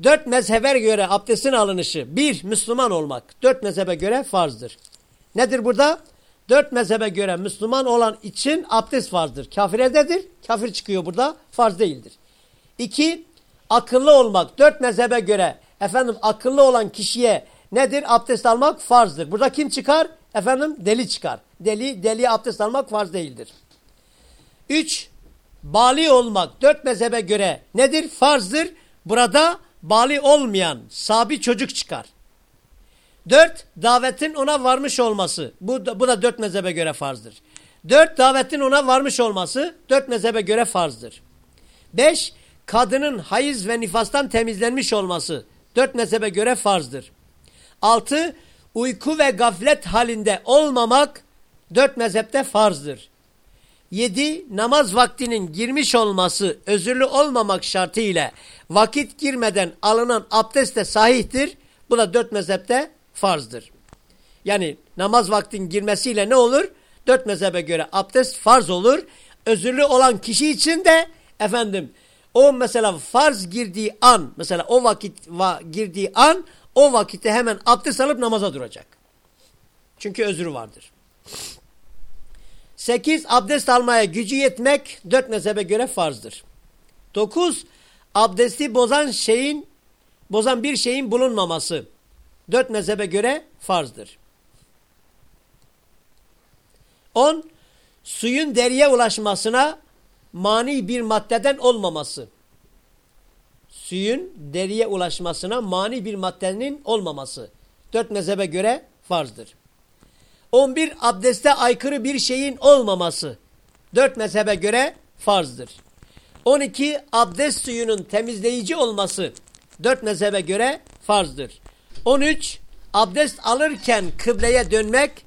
Dört mezhebe göre abdestin alınışı. Bir, Müslüman olmak. Dört mezhebe göre farzdır. Nedir burada? Dört mezhebe göre Müslüman olan için abdest farzdır. Kafir evdedir. Kafir çıkıyor burada. Farz değildir. İki, akıllı olmak. Dört mezhebe göre efendim akıllı olan kişiye nedir? Abdest almak farzdır. Burada kim çıkar? Efendim deli çıkar. Deli, deliye abdest almak farz değildir. Üç, bali olmak. Dört mezhebe göre nedir? Farzdır. Burada bali olmayan sabi çocuk çıkar. Dört, davetin ona varmış olması. Bu bu da dört mezhebe göre farzdır. Dört, davetin ona varmış olması dört mezhebe göre farzdır. Beş, kadının hayız ve nifastan temizlenmiş olması dört mezhebe göre farzdır. Altı, uyku ve gaflet halinde olmamak dört mezhepte farzdır. Yedi, namaz vaktinin girmiş olması özürlü olmamak şartı ile vakit girmeden alınan abdest de sahihtir. Bu da dört mezhepte farzdır. Yani namaz vaktin girmesiyle ne olur? Dört mezhebe göre abdest farz olur. Özürlü olan kişi için de efendim o mesela farz girdiği an mesela o vakit va girdiği an o vakitte hemen abdest alıp namaza duracak. Çünkü özrü vardır. Sekiz abdest almaya gücü yetmek dört mezhebe göre farzdır. Dokuz abdesti bozan şeyin bozan bir şeyin bulunmaması dört mezhebe göre farzdır. 10. Suyun deriye ulaşmasına mani bir maddeden olmaması. Suyun deriye ulaşmasına mani bir maddenin olmaması. Dört mezhebe göre farzdır. 11. Abdeste aykırı bir şeyin olmaması. Dört mezhebe göre farzdır. 12. Abdest suyunun temizleyici olması. Dört mezhebe göre farzdır. 13. Abdest alırken kıbleye dönmek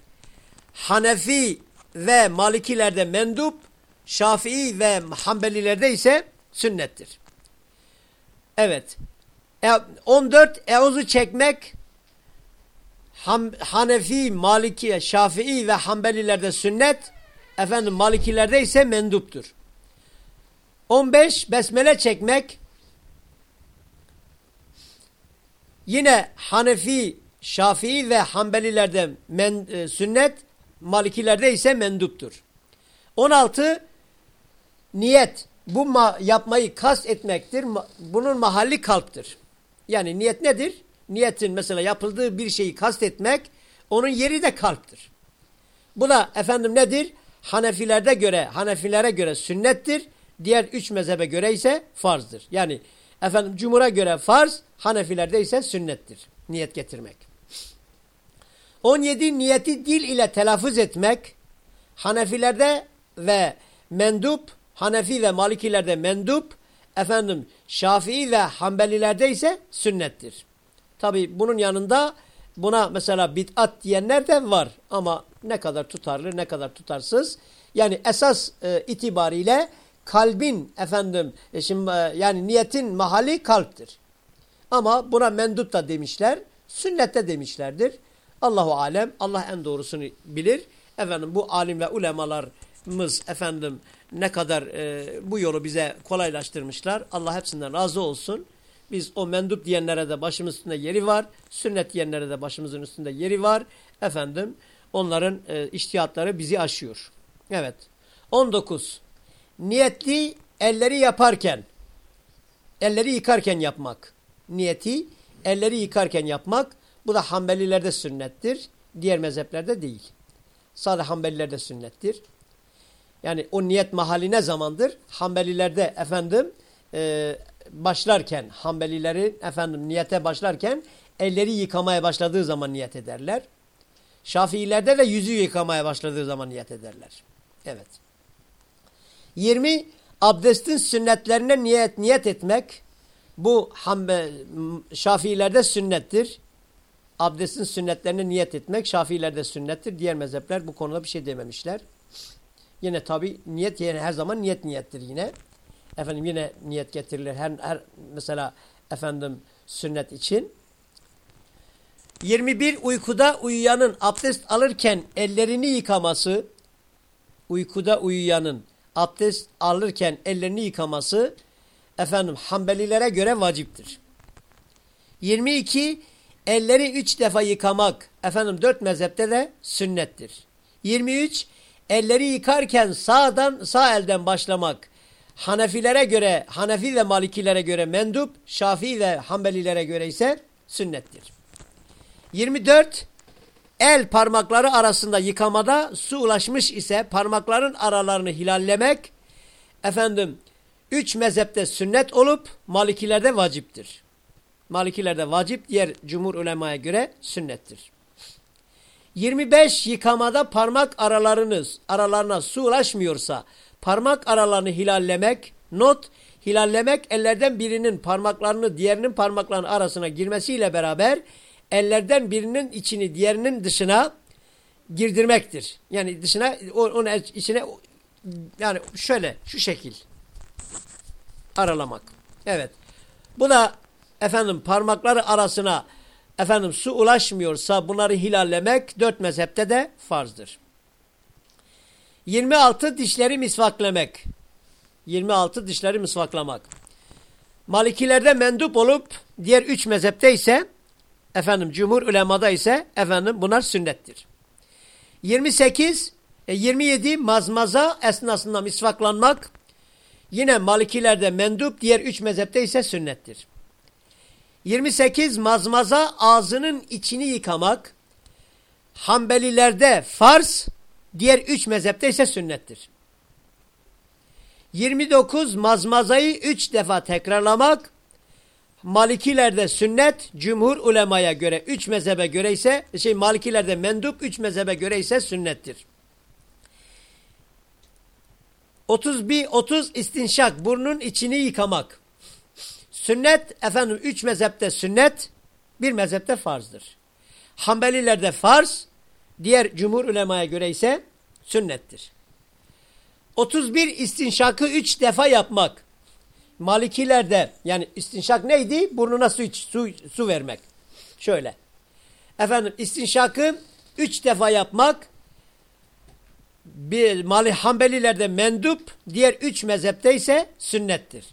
Hanefi ve Malikilerde mendup, Şafii ve Hanbelilerde ise sünnettir. Evet. 14. Euzu çekmek Ham, Hanefi, Maliki, Şafii ve Hanbelilerde sünnet, efendim Malikilerde ise menduptur. 15. Besmele çekmek Yine Hanefi, Şafii ve Hanbelilerde men, e, sünnet, Malikilerde ise menduptur. 16 niyet. Bu ma yapmayı kast etmektir. Bunun mahalli kalptir. Yani niyet nedir? Niyetin mesela yapıldığı bir şeyi kast etmek onun yeri de kalptir. Bu da efendim nedir? Hanefilerde göre, Hanefilere göre sünnettir. Diğer üç mezhebe göre ise farzdır. Yani efendim cumhura göre farz, Hanefilerde ise sünnettir. Niyet getirmek. 17 niyeti dil ile telaffuz etmek Hanefilerde ve mendup, Hanefi ve Malikilerde mendup, efendim Şafii ve Hanbelilerde ise sünnettir. Tabi bunun yanında buna mesela bid'at diyenler de var ama ne kadar tutarlı ne kadar tutarsız. Yani esas e, itibariyle kalbin efendim e, şimdi, e, yani niyetin mahalli kalptir. Ama buna mendup da demişler, sünnette demişlerdir. Allahu alem Allah en doğrusunu bilir. Efendim bu alim ve ulemalarımız efendim ne kadar e, bu yolu bize kolaylaştırmışlar. Allah hepsinden razı olsun. Biz o mendup diyenlere de başımız üstünde yeri var. Sünnet diyenlere de başımızın üstünde yeri var. Efendim onların e, iştihatları bizi aşıyor. Evet. 19. Niyetli elleri yaparken, elleri yıkarken yapmak. Niyeti elleri yıkarken yapmak. Bu da Hanbelilerde sünnettir. Diğer mezheplerde değil. Sadece Hanbelilerde sünnettir. Yani o niyet mahalli ne zamandır? Hanbelilerde efendim e, başlarken, Hanbelilerin efendim niyete başlarken elleri yıkamaya başladığı zaman niyet ederler. Şafiilerde de yüzü yıkamaya başladığı zaman niyet ederler. Evet. 20. Abdestin sünnetlerine niyet niyet etmek. Bu Şafiilerde sünnettir. Abdestin sünnetlerine niyet etmek Şafiilerde sünnettir. Diğer mezhepler bu konuda bir şey dememişler. Yine tabi niyet yani her zaman niyet niyettir yine. Efendim yine niyet getirilir. Her, her mesela efendim sünnet için. 21 uykuda uyuyanın abdest alırken ellerini yıkaması uykuda uyuyanın abdest alırken ellerini yıkaması efendim Hanbelilere göre vaciptir. 22 elleri üç defa yıkamak efendim dört mezhepte de sünnettir. 23 elleri yıkarken sağdan sağ elden başlamak Hanefilere göre Hanefi ve Malikilere göre mendup, Şafii ve Hanbelilere göre ise sünnettir. 24 el parmakları arasında yıkamada su ulaşmış ise parmakların aralarını hilallemek efendim üç mezhepte sünnet olup Malikilerde vaciptir. Malikilerde vacip diğer cumhur ulemaya göre sünnettir. 25 yıkamada parmak aralarınız aralarına su ulaşmıyorsa parmak aralarını hilallemek not hilallemek ellerden birinin parmaklarını diğerinin parmaklarının arasına girmesiyle beraber ellerden birinin içini diğerinin dışına girdirmektir. Yani dışına onun içine yani şöyle şu şekil aralamak. Evet. Bu da efendim parmakları arasına efendim su ulaşmıyorsa bunları hilallemek dört mezhepte de farzdır. 26 dişleri misvaklamak. 26 dişleri misvaklamak. Malikilerde mendup olup diğer üç mezhepte ise efendim cumhur ulemada ise efendim bunlar sünnettir. 28 e, 27 mazmaza esnasında misvaklanmak yine Malikilerde mendup diğer üç mezhepte ise sünnettir. 28 mazmaza ağzının içini yıkamak Hanbelilerde farz diğer üç mezhepte ise sünnettir. 29 mazmazayı üç defa tekrarlamak Malikilerde sünnet, cumhur ulemaya göre, üç mezhebe göre ise, şey Malikilerde mendup, üç mezhebe göre ise sünnettir. 31, 30 istinşak, burnun içini yıkamak. Sünnet, efendim üç mezhepte sünnet, bir mezhepte farzdır. Hanbelilerde farz, diğer cumhur ulemaya göre ise sünnettir. 31 istinşakı üç defa yapmak. Malikilerde yani istinşak neydi? Burnuna su, su, su vermek. Şöyle. Efendim istinşakı üç defa yapmak bir Mali Hanbelilerde mendup, diğer üç mezhepte ise sünnettir.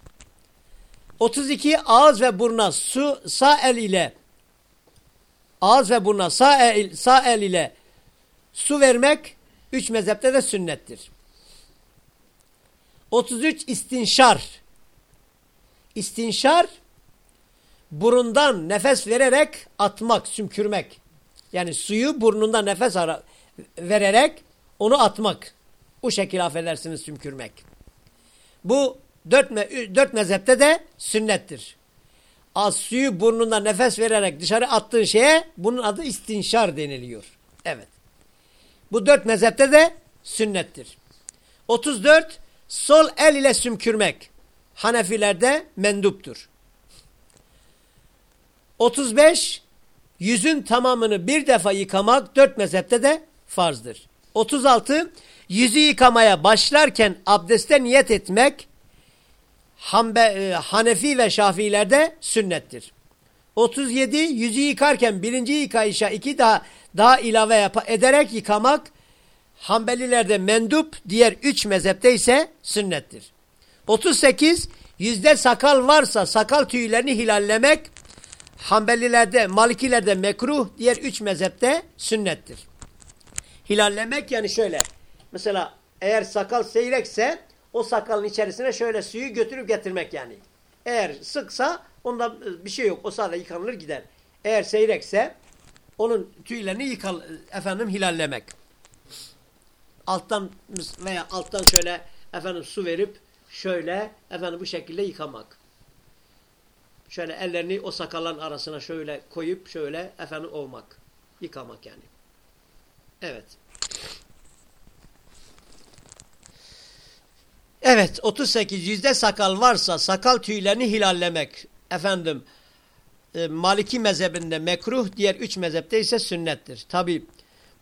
32 ağız ve buruna su sağ el ile ağız ve buruna sağ el, sağ el ile su vermek üç mezhepte de sünnettir. 33 istinşar. İstinşar burundan nefes vererek atmak, sümkürmek. Yani suyu burnunda nefes ara vererek onu atmak. Bu şekilde affedersiniz sümkürmek. Bu dört, me dört mezhepte de sünnettir. Az suyu burnunda nefes vererek dışarı attığın şeye bunun adı istinşar deniliyor. Evet. Bu dört mezhepte de sünnettir. 34 sol el ile sümkürmek. Hanefilerde menduptur. 35 yüzün tamamını bir defa yıkamak dört mezhepte de farzdır. 36 yüzü yıkamaya başlarken abdeste niyet etmek Hanbe, e, Hanefi ve Şafiilerde sünnettir. 37 yüzü yıkarken birinci yıkayışa iki daha daha ilave yap ederek yıkamak Hanbelilerde mendup, diğer üç mezhepte ise sünnettir. 38 yüzde sakal varsa sakal tüylerini hilallemek Hanbelilerde, Malikilerde mekruh, diğer üç mezhepte sünnettir. Hilallemek yani şöyle. Mesela eğer sakal seyrekse o sakalın içerisine şöyle suyu götürüp getirmek yani. Eğer sıksa onda bir şey yok. O sadece yıkanılır gider. Eğer seyrekse onun tüylerini yıkal, efendim hilallemek. Alttan veya alttan şöyle efendim su verip şöyle efendim bu şekilde yıkamak. Şöyle ellerini o sakalların arasına şöyle koyup şöyle efendim olmak. Yıkamak yani. Evet. Evet 38 yüzde sakal varsa sakal tüylerini hilallemek. Efendim e, Maliki mezhebinde mekruh diğer üç mezhepte ise sünnettir. Tabi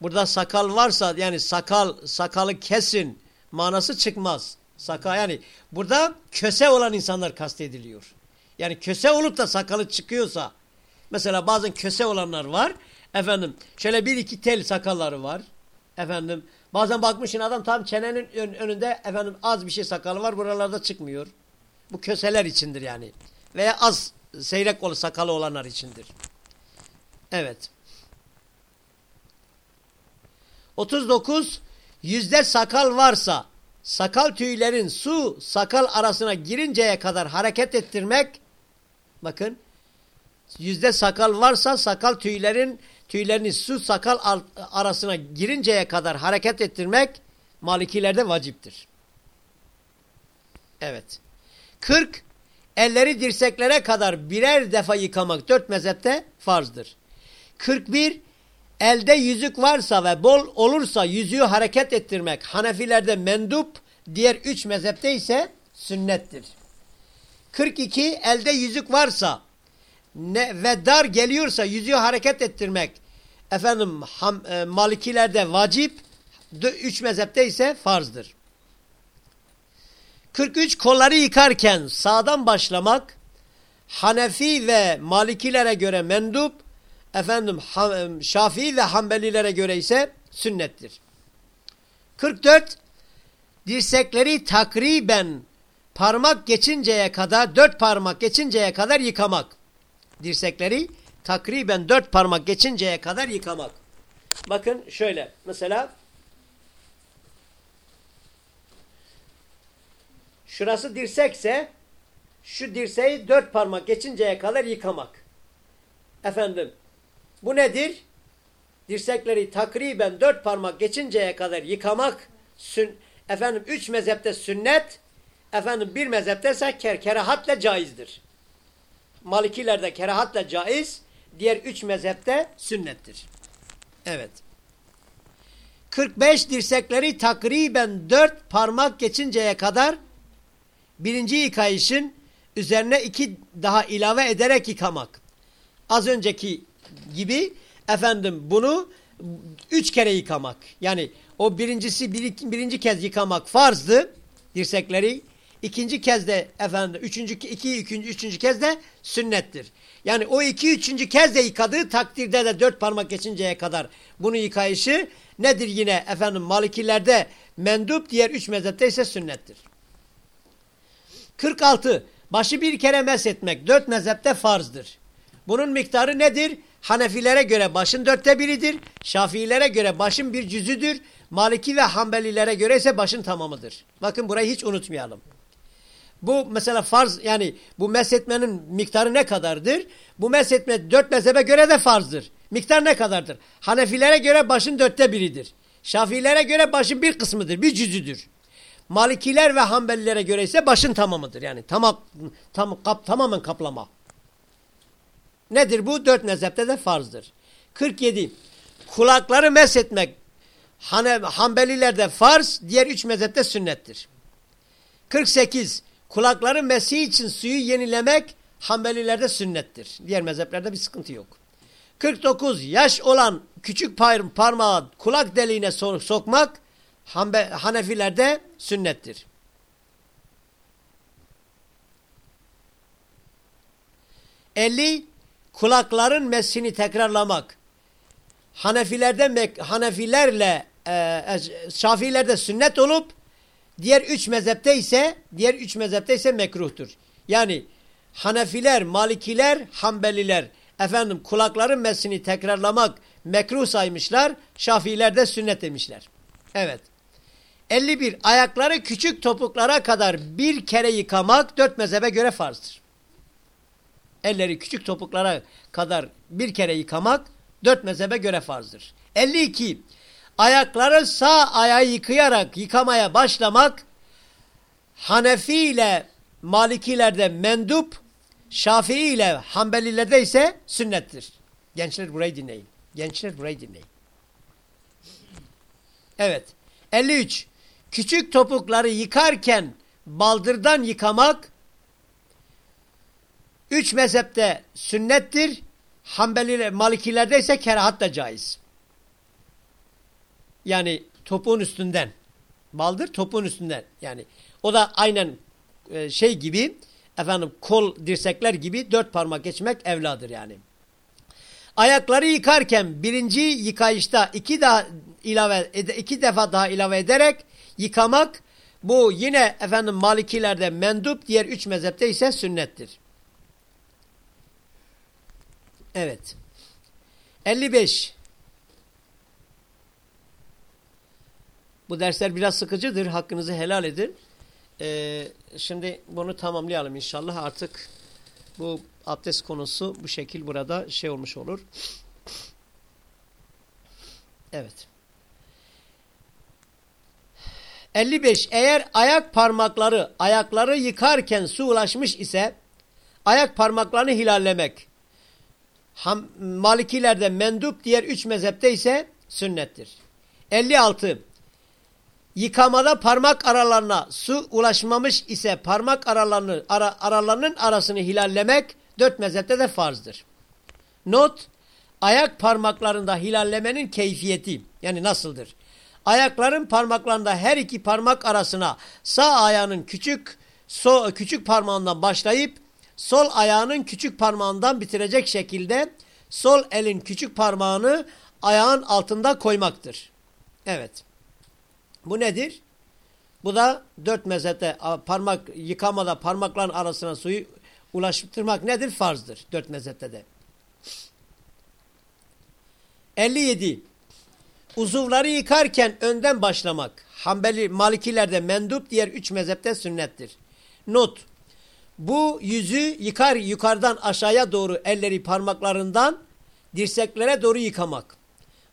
burada sakal varsa yani sakal sakalı kesin manası çıkmaz. Sakal yani burada köse olan insanlar kastediliyor. Yani köse olup da sakalı çıkıyorsa mesela bazen köse olanlar var. Efendim şöyle bir iki tel sakalları var. Efendim bazen bakmışsın adam tam çenenin ön, önünde efendim az bir şey sakalı var buralarda çıkmıyor. Bu köseler içindir yani. Veya az seyrek kolu sakalı olanlar içindir. Evet. 39 yüzde sakal varsa sakal tüylerin su sakal arasına girinceye kadar hareket ettirmek bakın yüzde sakal varsa sakal tüylerin tüylerini su sakal arasına girinceye kadar hareket ettirmek malikilerde vaciptir. Evet. 40 elleri dirseklere kadar birer defa yıkamak dört mezhepte farzdır. 41 elde yüzük varsa ve bol olursa yüzüğü hareket ettirmek Hanefilerde mendup, diğer üç mezhepte ise sünnettir. 42 elde yüzük varsa ne, ve dar geliyorsa yüzüğü hareket ettirmek efendim ham, e, malikilerde vacip, üç mezhepte ise farzdır. 43 kolları yıkarken sağdan başlamak Hanefi ve Malikilere göre mendup, efendim Şafii ve Hanbelilere göre ise sünnettir. 44 dirsekleri takriben parmak geçinceye kadar dört parmak geçinceye kadar yıkamak. Dirsekleri takriben dört parmak geçinceye kadar yıkamak. Bakın şöyle mesela şurası dirsekse şu dirseği dört parmak geçinceye kadar yıkamak. Efendim bu nedir? Dirsekleri takriben dört parmak geçinceye kadar yıkamak. Sün, efendim üç mezhepte sünnet, efendim bir mezhepte ise ker, kerahatle caizdir. Malikilerde kerahatle caiz, diğer üç mezhepte sünnettir. Evet. 45 dirsekleri takriben dört parmak geçinceye kadar birinci yıkayışın üzerine iki daha ilave ederek yıkamak. Az önceki gibi efendim bunu üç kere yıkamak. Yani o birincisi bir, birinci kez yıkamak farzdı dirsekleri. İkinci kez de efendim üçüncü iki ikinci üçüncü kez de sünnettir. Yani o iki üçüncü kez de yıkadığı takdirde de dört parmak geçinceye kadar bunu yıkayışı nedir yine efendim malikilerde mendup diğer üç mezhepte ise sünnettir. 46. Başı bir kere meshetmek dört mezhepte farzdır. Bunun miktarı nedir? Hanefilere göre başın dörtte biridir. Şafiilere göre başın bir cüzüdür. Maliki ve Hanbelilere göre ise başın tamamıdır. Bakın burayı hiç unutmayalım. Bu mesela farz yani bu meshetmenin miktarı ne kadardır? Bu meshetme dört mezhebe göre de farzdır. Miktar ne kadardır? Hanefilere göre başın dörtte biridir. Şafilere göre başın bir kısmıdır, bir cüzüdür. Malikiler ve Hanbelilere göre ise başın tamamıdır. Yani tamam, tam, kap, tamamen kaplama. Nedir bu? Dört mezhepte de farzdır. 47. Kulakları meshetmek Hanbelilerde farz, diğer üç mezhepte sünnettir. 48. Kulakların mesihi için suyu yenilemek Hanbelilerde sünnettir. Diğer mezheplerde bir sıkıntı yok. 49. Yaş olan küçük par parmağı kulak deliğine so sokmak Hanbe Hanefilerde sünnettir. Elli kulakların mesini tekrarlamak. Hanefilerde Hanefilerle e, Şafilerde sünnet olup diğer üç mezhepte ise diğer üç mezhepte ise mekruhtur. Yani Hanefiler, Malikiler, Hanbeliler efendim kulakların mesini tekrarlamak mekruh saymışlar. Şafiiler de sünnet demişler. Evet. 51. Ayakları küçük topuklara kadar bir kere yıkamak dört mezhebe göre farzdır. Elleri küçük topuklara kadar bir kere yıkamak dört mezhebe göre farzdır. 52. Ayakları sağ ayağı yıkayarak yıkamaya başlamak Hanefi ile Malikilerde mendup, Şafii ile Hanbelilerde ise sünnettir. Gençler burayı dinleyin. Gençler burayı dinleyin. Evet. 53. Küçük topukları yıkarken baldırdan yıkamak üç mezhepte sünnettir. Hanbeli Malikilerde ise kerahat da caiz. Yani topuğun üstünden. Baldır topuğun üstünden. Yani o da aynen e, şey gibi efendim kol dirsekler gibi dört parmak geçmek evladır yani. Ayakları yıkarken birinci yıkayışta iki daha ilave iki defa daha ilave ederek yıkamak bu yine efendim Malikilerde mendup diğer üç mezhepte ise sünnettir. Evet. 55. Bu dersler biraz sıkıcıdır. Hakkınızı helal edin. Ee, şimdi bunu tamamlayalım inşallah. Artık bu abdest konusu bu şekil burada şey olmuş olur. Evet. 55. Eğer ayak parmakları ayakları yıkarken su ulaşmış ise ayak parmaklarını hilallemek. Malikilerde mendup diğer üç mezhepte ise sünnettir. 56. Yıkamada parmak aralarına su ulaşmamış ise parmak aralarını, ara, aralarının arasını hilallemek dört mezhepte de farzdır. Not, ayak parmaklarında hilallemenin keyfiyeti yani nasıldır? Ayakların parmaklarında her iki parmak arasına sağ ayağının küçük so, küçük parmağından başlayıp sol ayağının küçük parmağından bitirecek şekilde sol elin küçük parmağını ayağın altında koymaktır. Evet. Bu nedir? Bu da dört mezhepte parmak yıkamada parmakların arasına suyu ulaştırmak nedir? Farzdır. Dört mezhepte de. 57. Uzuvları yıkarken önden başlamak. Hanbeli, Malikilerde mendup, diğer üç mezhepte sünnettir. Not. Bu yüzü yıkar yukarıdan aşağıya doğru elleri parmaklarından dirseklere doğru yıkamak.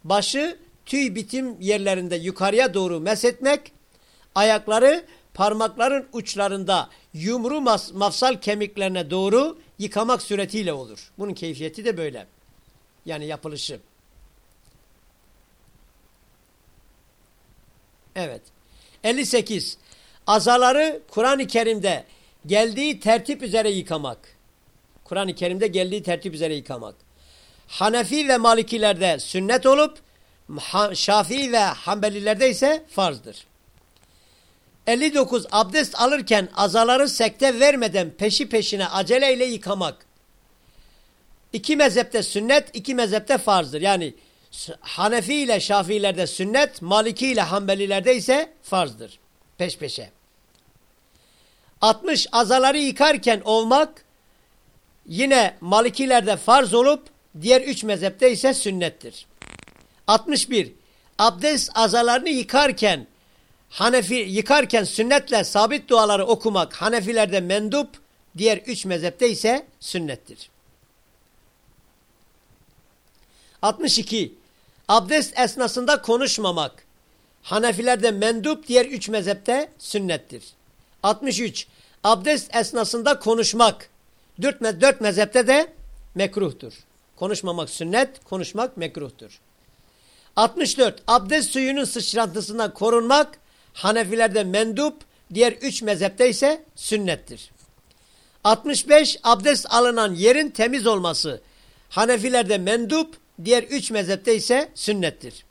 Başı tüy bitim yerlerinde yukarıya doğru mesetmek. Ayakları parmakların uçlarında yumru mafsal kemiklerine doğru yıkamak suretiyle olur. Bunun keyfiyeti de böyle. Yani yapılışı. Evet. 58. Azaları Kur'an-ı Kerim'de geldiği tertip üzere yıkamak. Kur'an-ı Kerim'de geldiği tertip üzere yıkamak. Hanefi ve Malikilerde sünnet olup Şafii ve Hanbelilerde ise farzdır. 59. Abdest alırken azaları sekte vermeden peşi peşine aceleyle yıkamak. İki mezhepte sünnet, iki mezhepte farzdır. Yani Hanefi ile Şafiilerde sünnet, Maliki ile Hanbelilerde ise farzdır. Peş peşe. 60. Azaları yıkarken olmak yine Malikilerde farz olup diğer üç mezhepte ise sünnettir. 61. abdest azalarını yıkarken Hanefi yıkarken sünnetle sabit duaları okumak Hanefilerde mendup, diğer üç mezhepte ise sünnettir. 62. Abdest esnasında konuşmamak. Hanefilerde mendup, diğer üç mezhepte sünnettir. 63. Abdest esnasında konuşmak. Dört, me dört mezhepte de mekruhtur. Konuşmamak sünnet, konuşmak mekruhtur. 64. Abdest suyunun sıçrantısından korunmak. Hanefilerde mendup, diğer üç mezhepte ise sünnettir. 65. Abdest alınan yerin temiz olması. Hanefilerde mendup, diğer üç mezhepte ise sünnettir.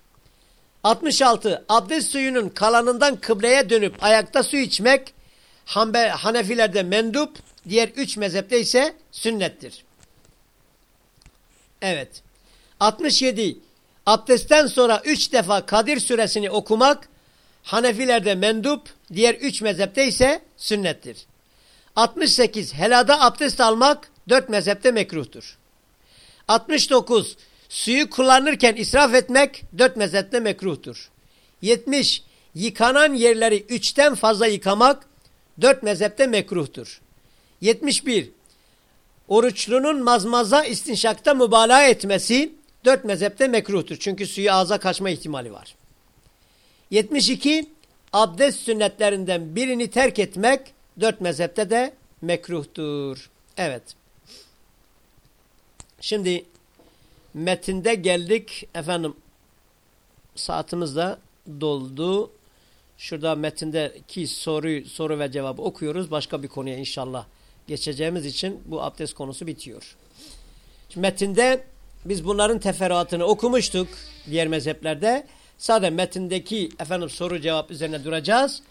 66. Abdest suyunun kalanından kıbleye dönüp ayakta su içmek Hanbe, Hanefilerde mendup, diğer üç mezhepte ise sünnettir. Evet. 67. Abdestten sonra üç defa Kadir suresini okumak Hanefilerde mendup, diğer üç mezhepte ise sünnettir. 68. Helada abdest almak dört mezhepte mekruhtur. 69. Suyu kullanırken israf etmek dört mezhepte mekruhtur. 70. Yıkanan yerleri üçten fazla yıkamak dört mezhepte mekruhtur. 71. Oruçlunun mazmaza istinşakta mübalağa etmesi dört mezhepte mekruhtur. Çünkü suyu ağza kaçma ihtimali var. 72. Abdest sünnetlerinden birini terk etmek dört mezhepte de mekruhtur. Evet. Şimdi metinde geldik. Efendim saatimiz de doldu. Şurada metindeki soru, soru ve cevabı okuyoruz. Başka bir konuya inşallah geçeceğimiz için bu abdest konusu bitiyor. Şimdi metinde biz bunların teferruatını okumuştuk diğer mezheplerde. Sadece metindeki efendim soru cevap üzerine duracağız.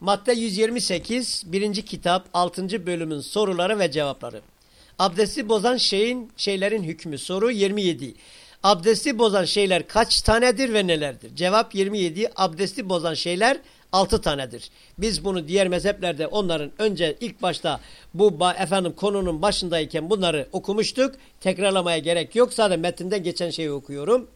Madde 128 birinci kitap 6. bölümün soruları ve cevapları. Abdesti bozan şeyin şeylerin hükmü. Soru 27. Abdesti bozan şeyler kaç tanedir ve nelerdir? Cevap 27. Abdesti bozan şeyler 6 tanedir. Biz bunu diğer mezheplerde onların önce ilk başta bu efendim konunun başındayken bunları okumuştuk. Tekrarlamaya gerek yok. Sadece metinde geçen şeyi okuyorum.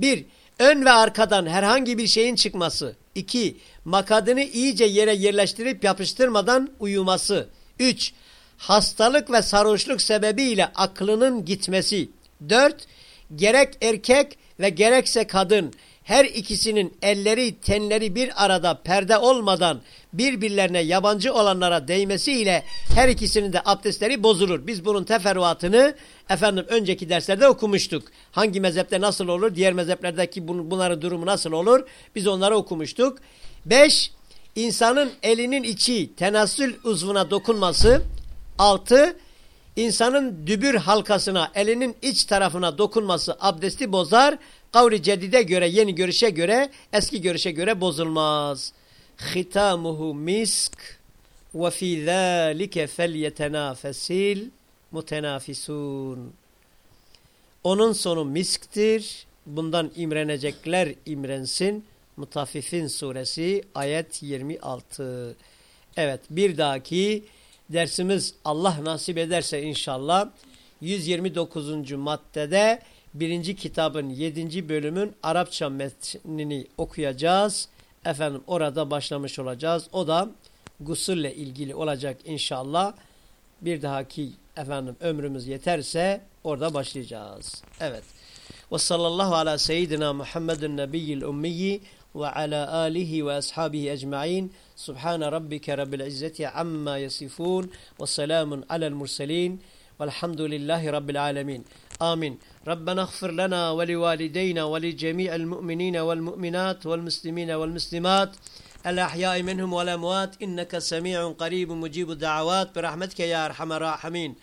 1. Ön ve arkadan herhangi bir şeyin çıkması. 2. Makadını iyice yere yerleştirip yapıştırmadan uyuması. 3. Hastalık ve sarhoşluk sebebiyle aklının gitmesi. 4. Gerek erkek ve gerekse kadın her ikisinin elleri tenleri bir arada perde olmadan birbirlerine yabancı olanlara değmesiyle her ikisinin de abdestleri bozulur. Biz bunun teferruatını efendim önceki derslerde okumuştuk. Hangi mezhepte nasıl olur, diğer mezheplerdeki bun bunların durumu nasıl olur biz onları okumuştuk. 5. İnsanın elinin içi tenasül uzvuna dokunması. 6. İnsanın dübür halkasına elinin iç tarafına dokunması abdesti bozar. Kavri cedide göre yeni görüşe göre eski görüşe göre bozulmaz. Hitamuhu misk ve fi zâlike felyetenâfesil mutenafisun. Onun sonu misktir. Bundan imrenecekler imrensin. Mutaffifin suresi ayet 26. Evet bir dahaki dersimiz Allah nasip ederse inşallah 129. maddede birinci kitabın yedinci bölümün Arapça metnini okuyacağız. Efendim orada başlamış olacağız. O da gusülle ilgili olacak inşallah. Bir dahaki efendim ömrümüz yeterse orada başlayacağız. Evet. Ve sallallahu ala seyyidina Muhammedin nebiyyil ummiyi ve ala alihi ve ashabihi ecma'in. Subhane rabbike rabbil izzeti amma yasifun ve selamun alel murselin. Velhamdülillahi rabbil alemin. Amin. ربنا اغفر لنا ولوالدينا ولجميع المؤمنين والمؤمنات والمسلمين والمسلمات الأحياء منهم والأموات إنك سميع قريب مجيب الدعوات برحمتك يا أرحم الراحمين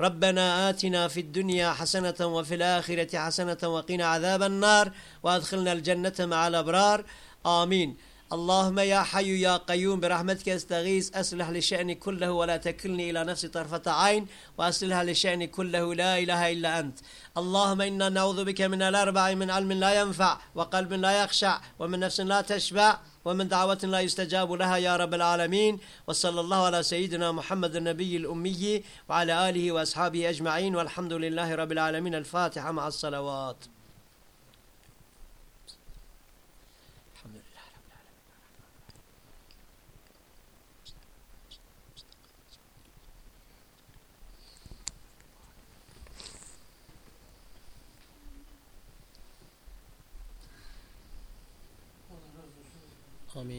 ربنا آتنا في الدنيا حسنة وفي الآخرة حسنة وقنا عذاب النار وأدخلنا الجنة مع الأبرار آمين اللهم يا حي يا قيوم برحمتك أستغيث أصلح لشأني كله ولا تكلني إلى نفسي طرفة عين وأصلح لشأني كله لا إله إلا أنت. اللهم إنا نعوذ بك من الأربع من علم لا ينفع وقلب لا يخشع ومن نفس لا تشبع ومن دعوة لا يستجاب لها يا رب العالمين. وصلى الله على سيدنا محمد النبي الأمي وعلى آله وأصحابه أجمعين والحمد لله رب العالمين. الفاتحة مع الصلوات.